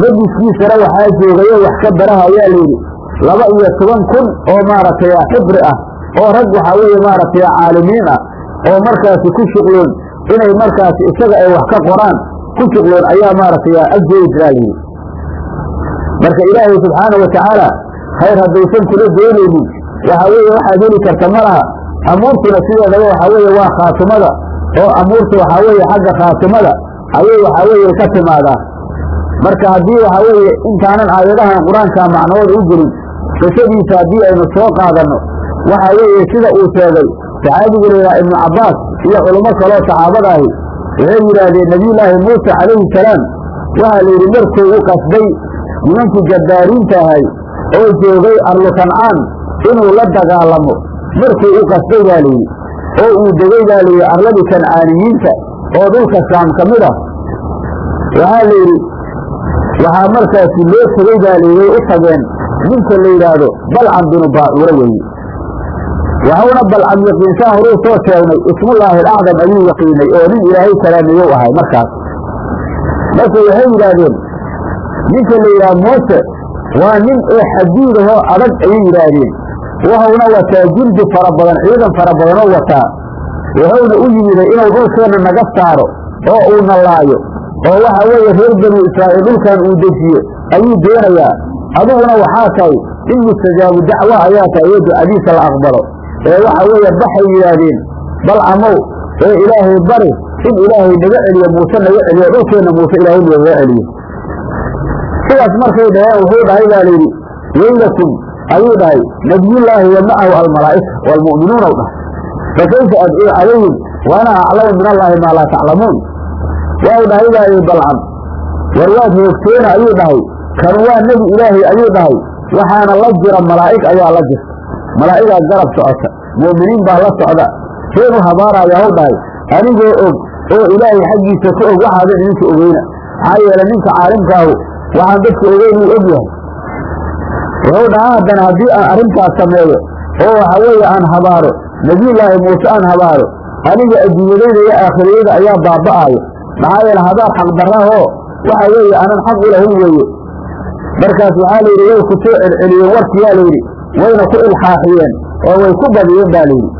majiskiisana waxaa joogayo wax ka barahayaa layidhi laba iyo toban kun oo maaragtay xibri ah oo rag waxaa weeye maaragtay caalimiin ah oo markaasi ku shuqloon inay markaasi isaga ay wax ka qoraan ku shuqloon ayaa maaragtay agjoogi jiraa layidhi marka ilaahay subxaana wa tacaala khayr haddaysan kula doonaynin waxaa weeye waxaad heli karta ma laha amuurtuna sideedaba waxaa weeye waa khaatimada oo amuurta waxaa weeye xagga khaatimada ayay waxaa weeye ka timaadaa. Marka haddii waxaa weeye intaanan aayadahan qur'aanka macnahooda u gelin qisadiisa haddii aynu soo qaadanno waxaa weeye sida uu sheegay saxaabiga layidhaha ibnu cabbaas iyo culummo kaloo saxaabada ahi waxay yidhaahdeen nebiyullaahi muuse calayhi salaam waxaa la yidhi markuu u qasday nimankii jabbaariinta ahay oo joogay arlu kancaan inuu la dagaalamo markuu u qasday baa layidhi oo uu degay baa layidhi arladii kancaaniyiinta oo dhulka saam ka mid ah. Waxaa la yidhi waxaa markaasi loo tegey baa layidhi u tageen ninka la yidhaahdo balcam binu baacuura weeye waxauna balcam yaqiinsaa horuu soo sheegnay ismullaahi alacdam ayuu yaqiinay oo nin ilaahay kalaameeyow ahay markaas. Marka waxay yidhaahdeen ninka la yidhaha muuse waa nin oo xadiidahoo adag ayay yidhaahdeen. Wuxuuna wataa jildi fara badan ciidan fara badanoo wataa. Wuxuuna u yimiday inuu dhulkeenna naga saaro oo uuna laayo oo waxa weeye reer banu israa'iil dhulkan uu dejiyo ayuu doonayaa adiguna waxaa tahay in mustajaabu dacwa ayaa tahay oo ducadiisa la aqbalo. Ee waxa weeye baxay yidhaahdeen bal camow ee ilaahay bari in ilaahay naga celiyo muuse naga celiyo dhulkeenna muuse ilaahay nagaga celiyo. Sidaas markay dhaheen wuxuu dhahay baa layidhi weylakum ayuu dhahay nabiyullaahi wa macahu almalaa'ika waalmu'minuuna dhahay. Fakayfa adcuu calayhim wa aclamu min allaahi maa laa taclamuun waa u dhahay baa balcam war waad hoogteena ayuu dhahay kan waa nebi ilaahay ayuu dhahay waxaana la jira malaa'ig ayaa la jirta malaa'igaa garab socota mu'miniin baa la socda. Seenu habaaraya haw dhahay anigoo og oo ilaahay xaggiisa ka og waxaadan idinka ogeyna. Maxaa yeele ninka caalimkaahu waxaan dadka ogeyn uu og yahay. Wuxuu dhahaa haddana haddii aan arrintaas sameeyo oo waxa weeye aan habaaro nebiyullaahi muuse aan habaaro aniga adduunyadayda iyo aakhiriyada ayaa baaba'aayo maxaa yeele habaar xaqdarraahoo waxa weeye aanan xaq u lahayn weeye markaas waxaa layidhi way ku soo celceliyeen warkiyaa layidhi wayna ku ilxaaxiyeen oo way ku badiyeen baa layidhi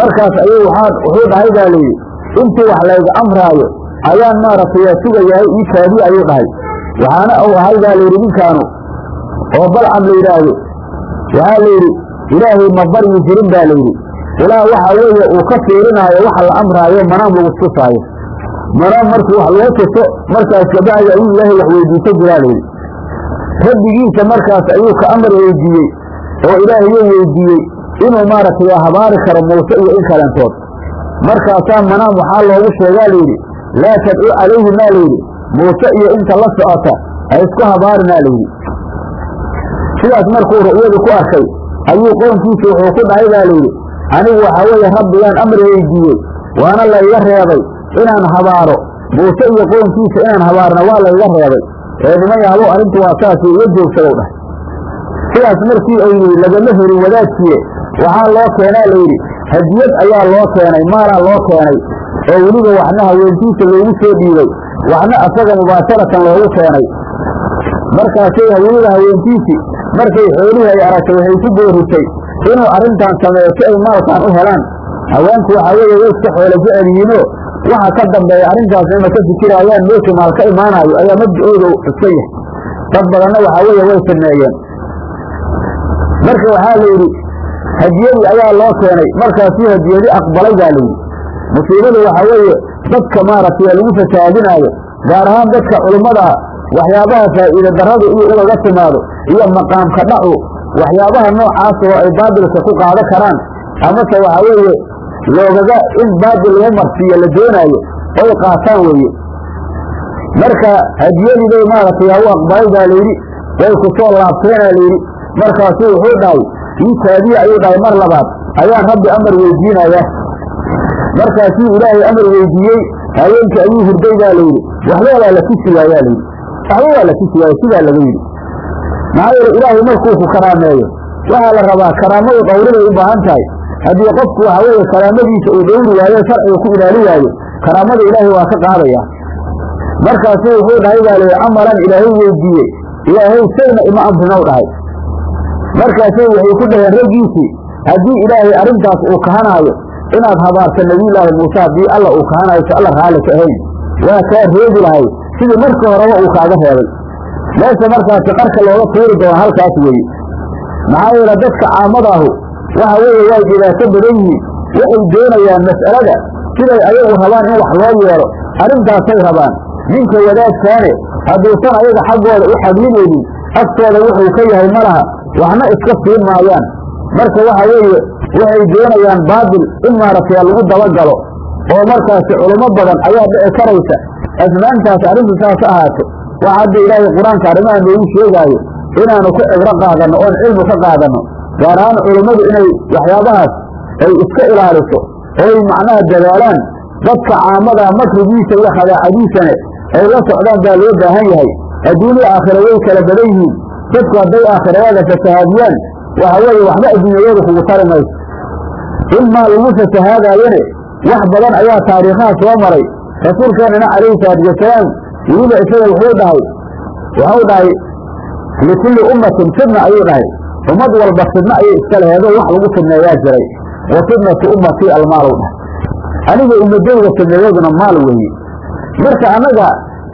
markaas ayuu waxaa wuxuu dhahay baa layidhi intii wax layga amraayo ayaan maaragtay sugayahay ii kaadiye ayuu dhahay. Waxaana uu ahay baa layidhi ninkaanu oo balcam la yidhaahdo waxaa layidhi ilaahay ma baryi jirin baa layidhi ilaa waxa weeye uu ka fiirinaayo waxa la amraayo manaam lagu tusaayo manaam markii wax loo tuso markaas kabacdi ayuu ilaahay wax weydiisan jiraa layidhi rabbigiisa markaas ayuu ka amar weydiiyey oo ilaahayuu weydiiyey inuu maaragtay habaari karo muuse iyo in kalentood markaasaa manaam waxaa loogu sheegaa layidhi laa tadcu calayhimaa layidhi muuse iyo inta la socota ha isku habaarinaa layidhi sidaas markuu ru'yadu ku arkay ayuu qoonkiisa wuxuu ku dhahay baa layidhi anigu waxaa weeye rabbigaan amar weydiiyey waana layga reebay inaan habaaro. Muuse iyo qoonkiisa inaan habaarna waa layga reebay ee niman yahabow arrintu waa saasi iga joogsadow dhah sidaas markii ay yidhi lagama helin wadaadkiye waxaa loo keenaa layidhi hadiyad ayaa loo keenay maalaa loo keenay oo weliba waxna haweentiisa loogu soo dhiibay waxna asaga mubaasharatan loogu keenay. Markaasay haweenida haweentiisii markay xoolihii ay aragtay waxay ku boorisay inuu arrintan sameeyo si ay maalkan u helaan. Haweenku waxaa weeye way iska xoolo jecel yihiinoo waxa ka dambeeya arrintaas inay ka fikiraayaan meesha maal ka imaanayo ayaa mabdicooda iska yahay. Dad badanna waxaa weeye way sameeyeen. Marka waxaa la yidhi hadiyadii ayaa loo keenay. Markaasuu hadiyadi aqbalay baa layidhi musiibadu waxaa weeye dadka maaragtay lagu fasahaadinaayo gaar ahaan dadka culummada waxyaabaha faa'iida darradu iyo ugaga timaado iyo maqaamka dhacu waxyaabaha noocaas oo ay baabilka ku qaado karaan. Amase waxaa weeye loogaga in baabil lagu marsiiyo la doonaayo oy qaataan weeye. Marka hadiyadii bay maaragtay ha u aqbalay baa layidhi way ku soo laabteenaa layidhi markaasuu wuxuu dhahay ii taadiya ayuu dhahay mar labaad ayaan rabbi amar weydiinaya. Markaasuu ilaahay amar weydiiyey haweenkii ayuu hurday baa layidhi waxba waa la tusi waayaa layidhi waxba waa la tusi waaya sidaa laga yidhi. Maxaa yeele ilaahay markuu ku karaameeyo waxaa la rabaa karaamadu dhawriday u baahan tahay haddii qofku waxa weeye karaamadiisa uu dhowri waayo sharciga ku ilaali waayo karaamada ilaahay waa ka qaadaya. Markaasuu wuxuu dhahay baa layidhi camalan ilaahay weydiiyey. Ilaahay sayna ima amrinow dhahay. Markaasay waxay ku dhaheen raggiisii haddii ilaahay arrintaas uu kahanaayo inaad habaarta nabiyulaahi muuse haddii alla uu kahanaayo si alla raalli ka ahayn. Waa kaa reebi lahay. Sidii markii horeba uu kaaga reebay. Meesha markaasi qarka looga tuuri doona halkaas weeye. Maxaa yeele dadka caamadaahu waxa weeye way dhibaato badan yihiin. Waxay doonayaan mas'alada siday ayagu rabaan in wax loo yeelo. Arrintaasay rabaan. Ninka wadaadkaane hadduusan ayaga xaggooda u xaglinaynin agtooda wuxuu ka yahay ma laha. Waxna iska siin maayaan. Marka waxa weeye waxay doonayaan baabil in maaragtay lagu dabagalo oo markaasi culummo badan ayaa dhici karaysa. Asmaantaas arrintu saas ahaato. Waxa hadda ilaahay qur'aanka arrimaha noogu sheegaayo inaanu ka cibro qaadanno oon cilmi ka qaadanno gaar ahaan culummadu inay waxyaabahaas ay iska ilaaliso oy macnaha dadaalaan dadka caamada makrigiisa iyo khadaacadiisane ay la socdaan baa loo baahan yahay. Adduunya aakhira way kala badan yihiin. Dadku hadday aakhiradaada fasahaadiyaan waxa weeye waxba adduunyayadu kugu tari mayso. In maa lagu fasahaadaayane wax badan ayaa taariikhaha soo maray. Rasuulkeenana calayhi salaatu wasalaam weliba isaga wuxuu dhahay wuxuu dhahay likulli ummatin fidna ayuu dhahay ummad walba fidna ayay iska laheedo wax lagu fidneeyaa jiray. Wa fidnatu ummatii almaalow dhahay aniga ummadayda fidnadeeduna maal weeye. Marka annaga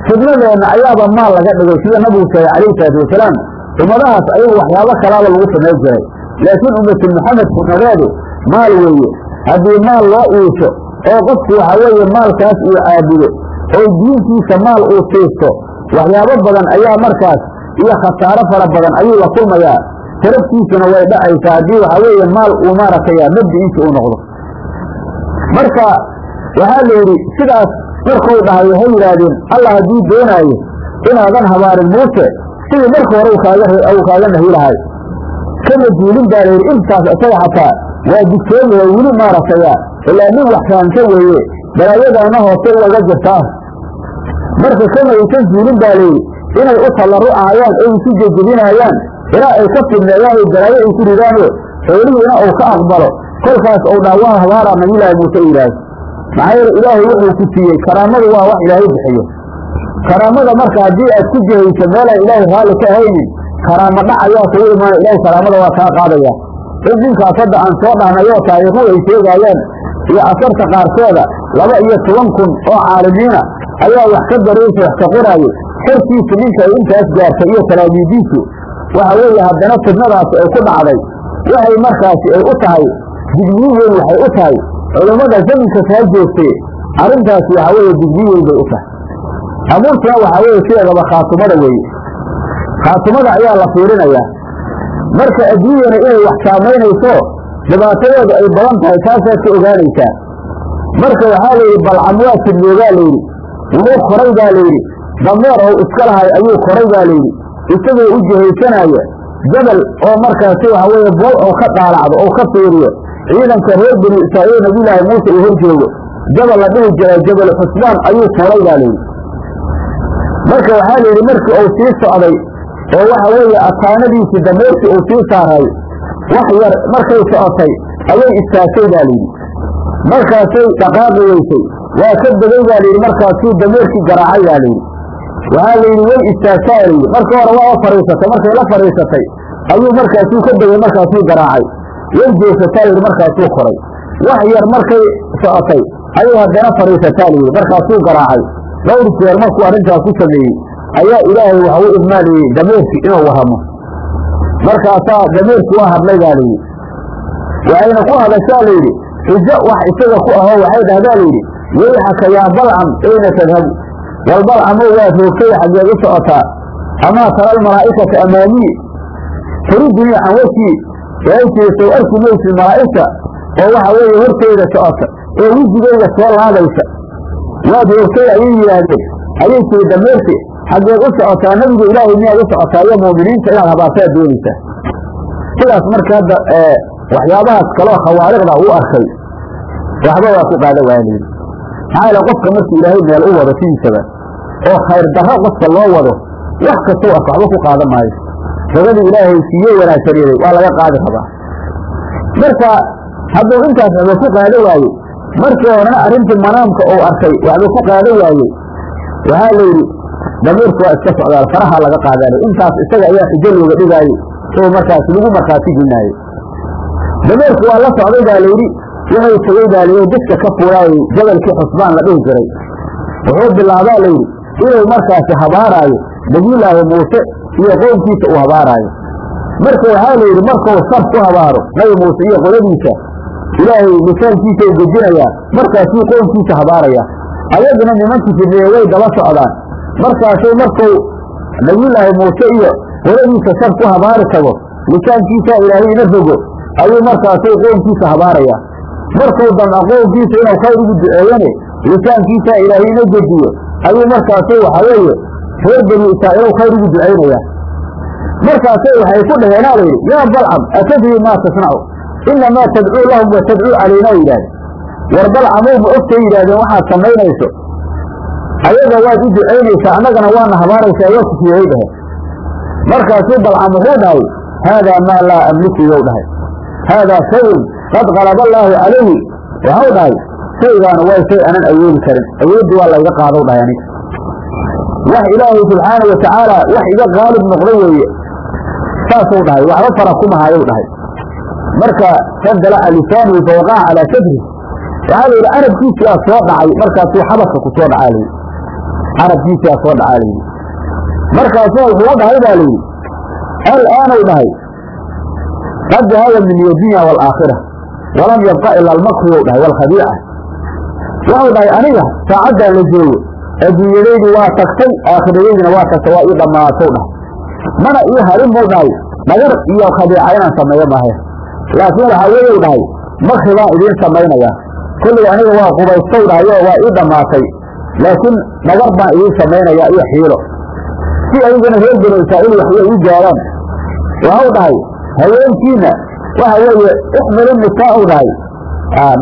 fidnadeenna ayaaba maal laga dhigay sida nabigu sheegay calayhi salaatu wasalaam ummadahaas ayagu waxyaabo kalaaba lagu fidnay jiray. Laakiin ummatul maxamed fidnadeedu maal weeye. Haddii maal loo iisho oo qofku waxa weeye maalkaas uu caabudo oo diintiisa maal uu siisto waxyaabo badan ayaa markaas iyo khasaaro fara badan ayuu la kulmayaa taraftiisuna way dhacaysaa. Haddii waxa weeye maal uu maaragtay mabdi'iisa uu noqdo. Marka waxaa la yidhi sidaas markuu dhahay waxay yidhaahdeen allah hadduu doonaayo inaadan habaarin muuse sidii marka hore uu kaaga nahi lahay. Kama duulin baa la yidhi intaas isaga xataa waa digtoon yahay weli maaragtaya ilaa nin wax weeye balaayadaana hoose ugaga jirtaa marka kama aysan duulin baa layidhi inay u tallarucayaan oy isu jejebinayaan ilaa ay ka fidneeyaan oo balaayo ay ku ridaanoo xoolihiina uu ka aqbalo. Kolkaas ou dhaa waa habaaraa nabiyulaahi muuse yidhaahdo maxaa yeele ilaahay wuxuu ku siiyey karaamadu waa wax ilaahay bixiyo. Karaamada marka haddii aad ku jihayso meelaan ilaahay raalli ka haynin karaamo dhac ayaa kugu imaana ilaahay karaamada waa kaa qaadaya. In ninkaas hadda aan soo dhahnayoo taariikhu ay sheegaayaan iyo asarta qaarkeeda laba iyo toban kun oo caalimiina ayaa wax ka daraysa wax ka qoraayo. Xerkiisu ninka ay intaas gaartay iyo talaamiidiisu waxa weeye haddana fidnadaasi ay ku dhacday. Waxay markaasi ay u tahay digniin weyn waxay u tahay. Culummada zaminka kaa joogtay arrintaasi waxa weeye digniin weyn bay u tahay. Abuurtuna waxaa weeye sideedaba khaatumada weeye. Khaatumada ayaa la fiirinayaa marka adduunyana inay wax saamaynayso dhibaatadeedu ay badan tahay taasaad ka ogaanaysaa marka waxaa layidhi balcam waa fidnoogaa layidhi wuu koray baa layidhi dameer ou iska lahay ayuu koray baa layidhi isagoo u jihaysanaya jabal oo markaasi waxa weeye bool oo ka dhaalacdo oo ka fiiriyo. Ciidanka reer bani israa'iil nabiyulaahi muuse uu hor joogo jabal la dhihi jiray jabal xusbaan ayuu fuulay baa layidhi marka waxaa layidhi markii uu sii socday oo waxa weeye ataanadiisii dameerkii uu sii saaray wax yar markay socotay ayay istaagtay baa layidhi markaasay dhaqaaqi weysay waa ka degay baa layidhi markaasuu dameerkii garaacay baa layidhi waxaa layidhi way istaagtaa layidhi marka hore waa fadhiisatay markay la fadhiisatay ayuu markaasuu ka degay markaasuu garaacay. Way jeesataa layidhi markaasuu koray. Wax yar markay socotay ayay haddana fadhiisataa layidhi markaasuu garaacay. Dhowr jeer markuu arrintaas ku sameeyey ayaa ilaahay waxa u idmaaliyey dameerkii inuu waramo markaasaa dameerkii waa hadlay baa layidhi waxayna ku hadashaa layidhi xujo wax isaga ku ahoo waxay dhahdaa layidhi weyxaka yaa balcam ayna tadhabu wal balcamow waad hoogtay xaggeed u socotaa amaa tara almalaa'ikata amaamii turidunii can wejii eegtaysow arki maysid malaa'igta oo waxa weeye horteyda socota oo wejigeyda soo laabaysa waad hoogtay ayay yidhaahdeen ayay tiri dameerti xaggeed u socotaa nebigu ilaahay miyaad u socotaa iyo mu'miniinta inaad habaasaad doonaysaa. Sidaas marka hadda waxyaabahaas kaloo khawaariqda u arkay. Waxba waa ku qaada waaliin maxaa qofka markii ilaahay meel u wado sidiisaba oo khayr darro qofka loo wado wax kastoo as waxba ku qaadan maayo. Dabadii ilaahay siiye wanaagsaneeday waa laga qaadi rabaa. Marka hadduu intaas waxba ku qaada waaye markii horena arrintii manaamka uu arkay waxba ku qaada waaye waxaa la yidhi damiirku waa iska socdaal faraha laga qaadaanay intaas isaga ayaa xujo looga dhigaayo oo markaas lagu markhaati gelinaayo dameerku waa la socday baa layidhi wuxuu tegey baa layidhi dadka ka fuulaayay jabalkii xusbaan la dhihi jiray. Wuxuu bilaabaa layidhi inuu markaasi habaaraayo nabiyulaahi muuse iyo qownkiisa uu habaaraayo. Marka waxaa layidhi markuu sar ku habaaro nabi muuse iyo qoladiisa ilaahay misaankiisa u gejinayaa markaasuu qownkiisa habaaraya. Ayaguna nimankii firneeye way daba socdaan. Markaasuu markuu nabiyulaahi muuse iyo qoladiisa sar ku habaari tago lisaankiisaa ilaahay ina rogo ayuu markaasuu qownkiisa habaaraya markuu damca qownkiisa inuu khayr ugu duceeyane lisaankiisaa ilaahay ina gediyo ayuu markaasuu waxa weeye reer bani israa'iilow khayr ugu ducaynaya markaasay waxay ku dhaheenaa layidhi yaa balcam atadrii maa tasnacu inamaa tadcuu lahum wa tadcuu calayna yidhahde war balcamow ma ogtay yidhahdeen waxaad samaynayso? Ayaga waad u ducaynaysaa annagana waana habaaraysaa waa kufiyey dhaheen markaasuu balcam wuxuu dhahay haadaa maa laa amliku yow dhahay. Haadaa shayun qad qalaba allaahu calayhi waxau dhahay shaygaana waa shay aanan awoodi karin. Awooddi waa layga qaadou dhahay aniga wax ilaahay subxaana wa wax iga qaalib noqda weeye. Saasuu dhahay waxba fara kumahaayou dhahay. Marka fandalaca lisaanihi fawaqaca calaa sadri waxaa la yidhi carabkiisiaa soo dhacay. Markaasuu xabadka ku soo dhacaa layidhi carabkiisiaa soo dhacaa layidhi markaasuu wuxuu dhahay baa layidhi alaanuu dhahay qad dahaba min yadunya waalaakhira walam yabqa ila almakriyu dhahay waalkhadiica waxau dhahay aniga saacaddaa la joogo adduunyadaydu waa tagtay aakhiradaydina waa tagtay waa ii dhammaatow dhahay mana ii harin buu dhahay dhagar iyo khadiica inaan sameeyo maahe laakiin waxaa weeyou dhahay makri baan idiin samaynayaa kollay aniga waa qubaystow dhahay oo waa ii dhammaatay laakiin dhagar baan idiin samaynayaa iyo xiilo si aygana reer bani israa'iil waxbay ii gaaraan waxau dhahay haweenkiina waxa weeye ixmilu nisaau dhahay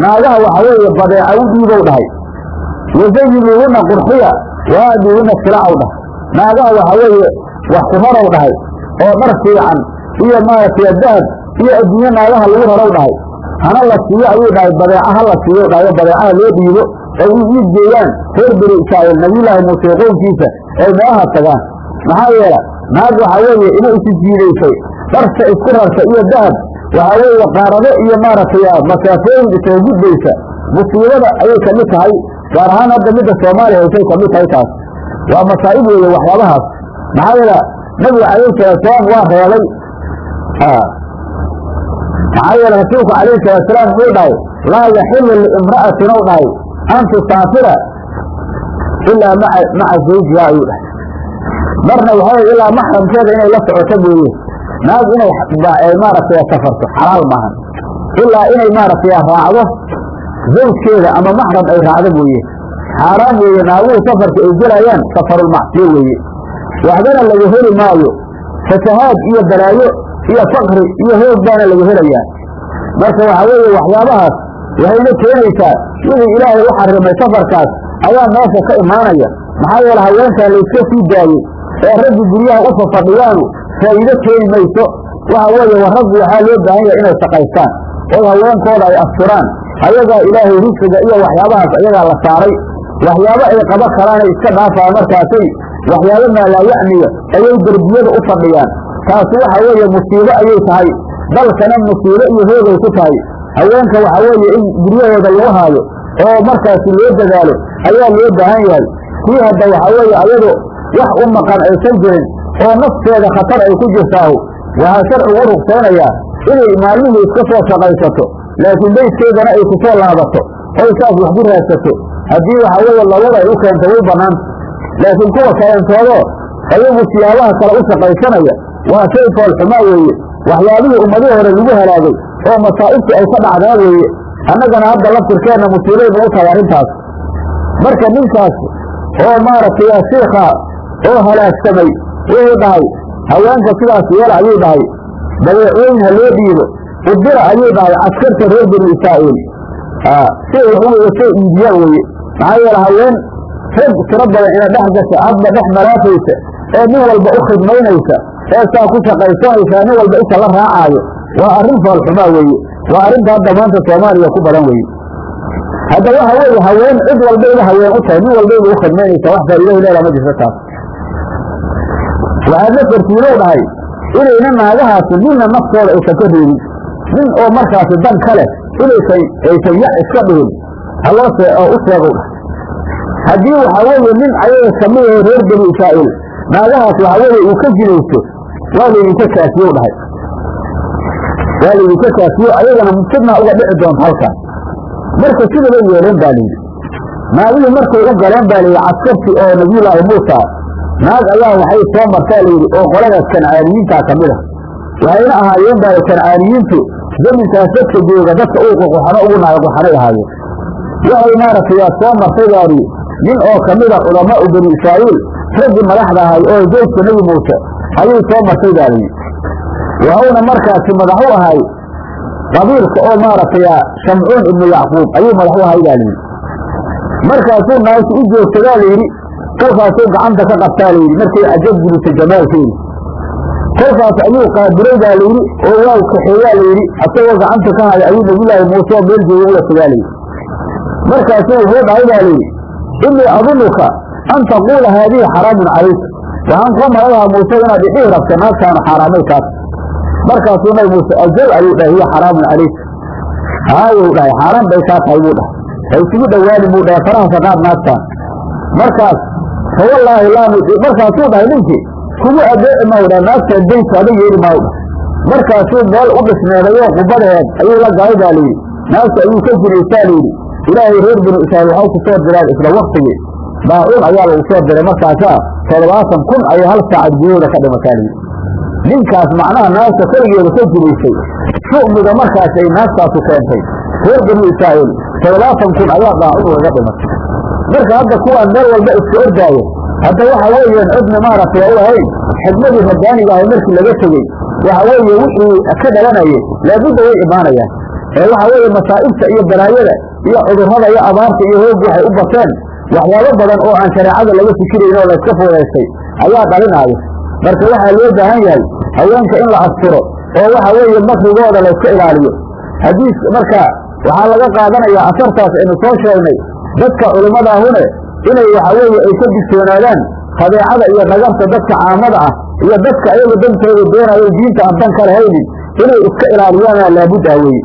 naagaha waxa weeye badeeca u dhiibow dhahay. Wazayinuuhuna qurxiya waaduuhuna silacow dhahay. Naagaha waxa weeye wax ku rarow dhahay. Oo dhar fiican iyo maaragtay dahab iyo adduunye naagaha lagu rarow dhahay. Hana la siiyo ayuu dhahay badeeca ha la siiyo dhahay oo badeecaha loo dhiibo. Ay u iib geeyaan reer bani israa'iil nabiyullaahi muuse qownkiisa ay meelaha tagaan. Maxaa yeela naag waxa weeye ina isu jiidaysay. Dharka isku rarta iyo dahab waxaa weeye qaarado iyo maaragtay masaafooyin isaga gudbaysa. Musiibada ayay ka mid tahay gaar ahaan hadda midda soomaaliya haysay ka mid tahay taas. Waa masaa'ib weeye waxyaabahaas maxaa yeela nabiga calayhi salaatusalaam waa reebay. Maxaa yeele rasuulku calayhi salaatusalaam wuxuu dhahay laa yaxilu liimra'atin ou dhahay. An tusaafira ilaa maa maca zawjiha ayuu dhahay. Marna waxaa ilaa maxramkeeda inay la socoto mooye naag inay maaragtay safarto xalaal maahan. Ilaa inay maaragtay raacdo zawjkeeda ama maxram ay raacdo mooye xaaraan weeye naaguhu safarka ay gelayaan safarulmacsiyo weeye. Waxbana laga heli maayo fasahaad iyo balaayo iyo fakri iyo hoog baana laga helayaa. Marka waxaa weeye waxyaabahaas waxayna keenaysaa wixii ilaahay u xarimay safarkaas ayaa meesha ka imaanaya. Maxaa yeele haweenkaa layska sii daayey ee raggi guryaha u fafadhiyaanu faa'iido keeni mayso waxa weeye wa raggu waxaa loo baahan yahay inay shaqaystaan. Oo haweenkooda ay asturaan ayagaa ilaahay risqiga iyo waxyaabahaas ayagaa la saaray. Waxyaabo ay qaba karaanay iska dhaafaa markaasay waxyaabo maalaayacniya ayay derbiyada u fadhiyaan. Taasi waxa weeye musiibo ayay tahay dalkana musiibo iyo hoogay ku tahay. Haweenka waxa weeye in guryahooda lagu haayo oo markaasi loo dadaalo ayaa loo baahan yahay. Kii hadda waxa weeye ayadu wax u maqan aysan jirin oo nafteeda khatar ay ku jirtaahu waxaa sharcigu u rugsaynayaa inay maalmihii iska soo shaqaysato laakiin beydkeedana ay ku soo laabato oy saas wax ku raadsato. Haddii waxa weeye labada ay u keento way banaanta laakiin kuwa kaleentoodoo ayagu siyaabaha kale u shaqaysanaya waa shay foolxumaa weeye. Waxyaabihii ummadihii hore lagu halaagay oo masaa'ibtii ay ka dhacdaa weeye. Annagana hadda laftirkeenna musiibay nagu tahay arrintaas. Marka ninkaas oo maaragtay shiikha oo halaagsamay wuxuu dhahay. Haweenka sidaas yeela ayuu dhahay. Dabeecooyin ha loo dhiibo udira ayuu dhahay askarta reer bani israa'iil. Si ay uga soo iibiyaan weeye. Maxaa yeele haween rag tiro badan ina dhex gasha hadba dhex malaafaysa ee nin walba u khidmaynaysa ee saa ku shaqaysanaysaa nin walba isha la raacaayo. Waa arrin foolxumaa weeye. Waa arrinta hadda maanta soomaaliya ku badan weeye. Hadda waxa weeye haween cid walba ina haween u tahay nin walba ina u khidmaynaysa wax faa'iidahi leedaa ma jirto taas waxaad la fartiinuu dhahay inayna naagahaasi ninna naftooda aysan ka reebin nin oo markaasi dan ka leh inaysan aysan yac iska dhihin haloo see oo u sheegow dhahay haddii waxaa weeye nin ayaga ka mid aho reer bani israa'iil naagahaas waxaa weeye uu ka jinaysto waa laydinka kaasiyow dhahay waa laydinka kaasiyo ayagana sidna uga dhici doonta halkaas marka sidaba yeeleen baa layidhi naagihii markay u galeen baa layidhi caskartii oo nabiyullaahi muusa naag ayaa waxay soo martaa layidhi oo qoladaas kancaaniyiintaa ka mid a waxayna ahaayeen baa kancaaniyiintu zaminkaas dadka jooga dadka uu ququxano ugu naaquxanay ahaayeen waxay maaragtay aa soo martay baani nin oo ka mida culamaau bani israa'iil raggii madaxda ahay oo jeyska nebi muuse ayay soo martay baa layidhi waxuuna markaasi madax u ahay qabiilka oo maaragtay shamcuun ibnu yacquub ayuu madax u ahay baa layidhi markaasuu naagti u joogsadaa layidhi kolkaasuu gacanta ka qabtaa layidhi markay cajab gulisa jamaalkeedi kolkaas ayuu qaabilay baa layidhi oo waa kaxeeyaa layidhi asagoo gacanta ka haya ayuu nabiyulaahi muuse meel jooga ula tagaa layidhi markaasuu wuxuu dhahay baa layidhi inii adunuka an taquula haadihi xaraamun calayka waxaan kuu maladahaa muuse inaad idhihi rabta naagtaanu xaaraamay kaas markaasuu nabi muuse ajal ayuu dhahay hiya xaraamun calayka haayuu dhahay xaaraan bay kaa tahay buu dhahay. Ha isugu dhowaani buu dhahay faraha ka qaad naagtaan markaas fa wallaahi laa nudi markaasuu dhahay ninkii kugu adeeci maayo dhahay naagtaan daydka ada yeeli maayo dhahay markaasuu meel u dhismeedayoo qubadeed ayuu la galay baa layidhi. Naagta ayuu ka jiraysaa layidhi. Ilaahay reer binu israa'iil waxay ku soo diraan isla waktigii daacuun ayaa lagu soo diray markaasaa toddobaatan kun ayay hal saacad gudahooda ka dhimataa layidhi. Ninkaas macnaha naagta keligeeda ka jiraysay shu'miga markaas ay naagtaasu keentay. Reer banu israa'iil toddobaatan kun ayaa daacuun laga dhimatay marka hadda kuwaan meel walba iska ordaaya hadda waxa weeyaan cidna maaragtay ay ahayn xikmadii rabbaaniga ahay markii laga tegey waxa weeye wixii ka dhalanayay laabudda way imaanayaan. Ee waxa weeye masaa'ibta iyo balaayada iyo cudurrada iyo abaarta iyo hoog waxay u bateen waxyaabo badan oo aan shareecada laga fikirayn oo layska fuudaystay ayaa dhalinaayo marka waxaa loo baahan yahay haweenka in la asturo oo waxa weeye makrigooda layska ilaaliyo. Hadiis marka waxaa laga qaadanayaa asartaas aynu soo sheegnay dadka culimmadaahune inay waxa weeye ay ka digtoonaadaan tabeecada iyo dhagarta dadka caamada ah iyo dadka ayaga dantooda doonayo diinta aan dan ka lahaynin inay iska ilaaliyaana laabuddaa weye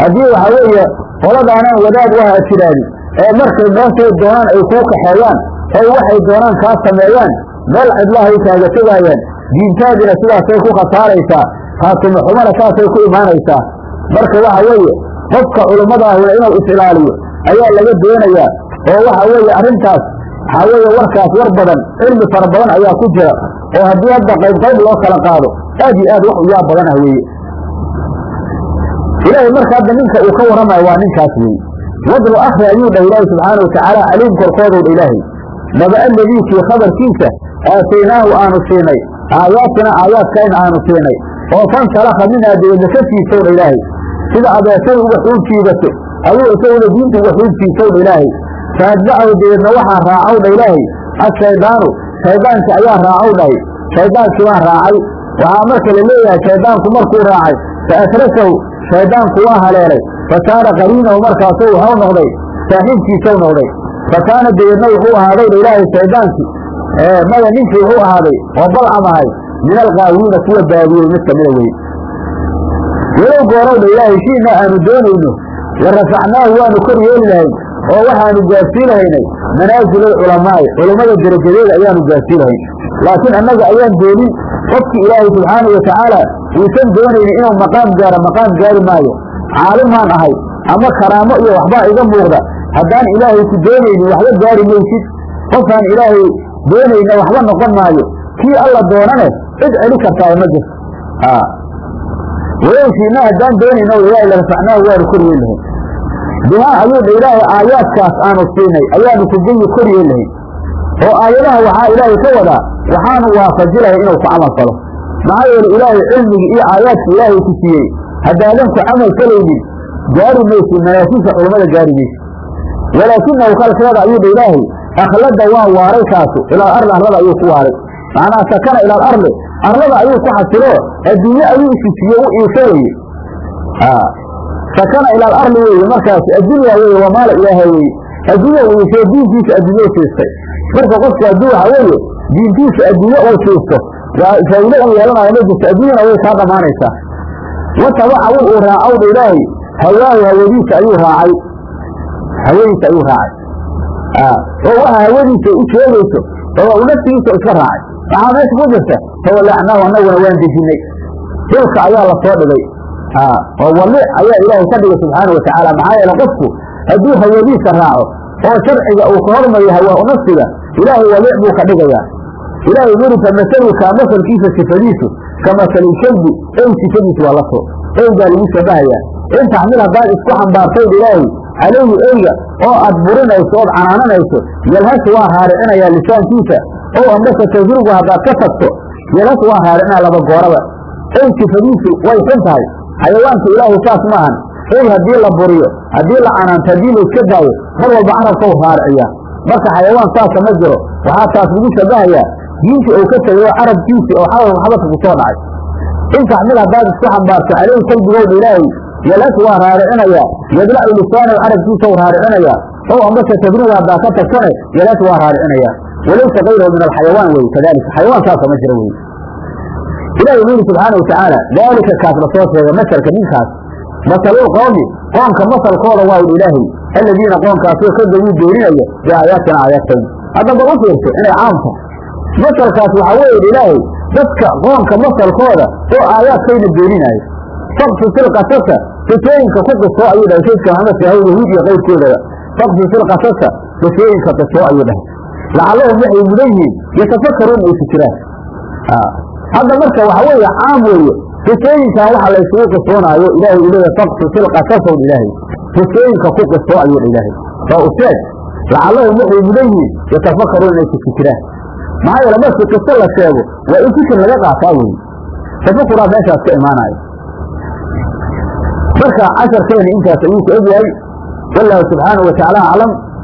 haddii waxa weeye qoladaanaan wadaad waha jiraani ee markay meeshay doonaan ay kuu kaxeeyaan oy waxay doonaan kaa sameeyaan meel cidlahay kaaga tegaayaan diintaadina sidaasay ku khasaaraysaa taasuma xumana saasay ku imaanaysaa. Marka waxa weeye qofka culimmadaahuna inuu is-ilaaliyo ayaa laga doonayaa oo waxa weeye arrintaas waxaa weeye warkaas war badan cilmi fara badan ayaa ku jira oo haddii hadda qayb qayb loo kala qaado aad iyo aad wax u yaab badan ah weeye. Ilaahay marka hadda ninka uu ka warramayo waa ninkaas weeye. Wadlu akhri ayuu dhah ilaahi subxaana watacaala caliim korkoodow dha ilaahay. Naba aladiikii khabarkiisa aataynaahu aanu siinay aayaatina aayaadkayn aanu siinay. Oo fansalakha minhaa deedna ka siisow dha ilaahay. Sida adeesada uga xuub jiidato ayuu isaguna jiisow dha ilaahay fa atbacahu deedna waxaa raacow dha ilaahay ashaydaanu shaydaanki ayaa raacow dhahay shaydaankii baa raacay. Waxaa marka la leeyahay shaydaanku markuu raacay fa atrasahu shaydaanku waa haleelay. Fa saara qariinahu markaasuu waxau noqday saaxiibkiisau noqday. Fa kaana deedna wuxuu ahaaday dha ilaahay shaydaankii maya ninkii wuxuu ahaaday oo balcam ahay min alqaawiina kuwa baadiyey mid kamida weye walow goorow dha ilaahay shiina aanu doonayno la rafacnaahu waanu kor yeeli lahayn oo waxaanu gaarsiin lahaynay. Manaasil alculamaa'i culammada derajadeeda ayaanu gaarsiin lahayn. Laakiin annaga ayaan doonin qofkii ilaahay subxaanau watacaala uusan doonaynin inuu maqaam gaaro maqaam gaari maayo. Caalimaan ahay ama karaamo iyo waxbaa iga muuqda. Haddaan ilaahay ku doonaynin waxba gaari maysid. Qofaan ilaahay doonayna waxba noqon maayo. Kii alla doonane cid celi kartaa ma jirto wayowshiina haddaan doonayno ilaahay larafacnaahu waanu kor yeel lahayn. Bihaa ayuu dha ilaahay aayaadkaas aanu siinay ayaanu kugeyi kor yeel lahayn. Oo aayadaha waxaa ilaahay ka wadaa waxaanu waafaji inuu ku camal falo. Maxaa yeele ilaahay cilmigi iyo aayaadka ilaahay ku siiyey haddaadan ku camal falaynin gaari maysid manaasiisha culammada gaari maysid walaakinahu kalkeeda ayuu dha ilaahay akhlada waa waaray kaasu ilaa arli arlada ayuu ku waaray. Macnaa sakana ilaa arli arlada ayuu ku xasilo adduunye ayuu isisiiye u iisho weye sakana ilaa arli weye markaas addunya weye waa maala ilaaha weye adduunya u iisho diintiisa adduunye siistay. Marka qofku hadduu waxa weeye diintiisa adduunye uu siisto faa'ido uu yeelanayo ma adduunyana way kaa dhammaanaysaa watabaca wux uu raacawdha ilaahay hawaahu hawadiisa ayuu raacay. Hawadiisa ayuu raacay. Oo waxa hawadiisa u sheegayso oo naftigiisa iska raacay maxaa meesha ku jirta fawalacnaahu annaguna waan dejinay dhulka ayaa la soo dhigay. Oo walic ayaa ilaahay ka dhigay subxaana watacaala maxaa yeele qofku hadduu hawadiisa raaco oo sharciga uu ka hormayo hawaa nafsiga ilaahay walic buu ka dhigayaa. Ilaahay wuri fa masaluka masalkiisa sifadiisu ka masali shalbi ey sifadiisu waa la soo eygaa lagu shabahayaa in taxmil haddaad isku xambaartayd ilaahay calayhi eyga oo aad burinayso ood canaananayso yalhas waa raaricinayaa lisaankiisa ow ambase tajrugu haddaad ka tagto yalhas waa raaricinaa laba gooraba. Ey sifadiisu way xun tahay. Xayawaanka ilaahay saas maahan ey haddii la buriyo haddii la canaanto haddii la iska daayo mar walba carabkau raariciyaa marka xayawaan saasa ma jiro waxaa taas lagu shabahayaa diintii uu ka tegay oo carabkiisii oo xabadka ku soo dhacay. In taxmil haddaad isku xambaarto calayhi kalbigowdha ilaahay yalhas waa raaricinayaa. Yadlacu lisaanahu carabkiisau raaricinayaa ow ambase tadruga haddaa ka tagtane yalhas waa raaricinayaa walaysa kayrahu min alxayawaan weye kadalika xayawaan saasa ma jiro weye ilahi wuxu yidhi subxaana watacaala daalika kaas la soo sheegay masalka ninkaas masalulqowmi qoomka masalkooda waa ul ilaahay aladiina qoomkaasoo kadabuu beeninaya biaayaatina aayaadtayna haddaba u fiirto inay caamta masalkaas waxaa weeye ilaahay dadka qoomka masalkooda oo aayaadkayna beeninaayo faqsisilqasasa qisooyinka ku qisoo ayuu dhahay saydka maxamed yahay yahuud iyo qayrkoodaba faqsisilqasasa qisooyinka qisoo ayuu dhahay lacallahum waxay mudan yihiin. Yatafakaruun ay fikiraan hadda marka waxa weeye caam weeye qisooyinkan waxa la isugu qisoonaayo ilaahay uu leeyahay faqsisilqasasow ilaahay. Qisooyinka ku qisoo ayuu dha waa u sheeg lacallahum waxay mudan yihiin yatafakaruun inay fikiraan maxaa yeele markii qiso la sheego waa in fikir laga qaataa weye tafakuraa meeshaas ka imaanaayo marka casharkeena intaas ayuu ku egyahay wallahu subxaanahu watacaala aclam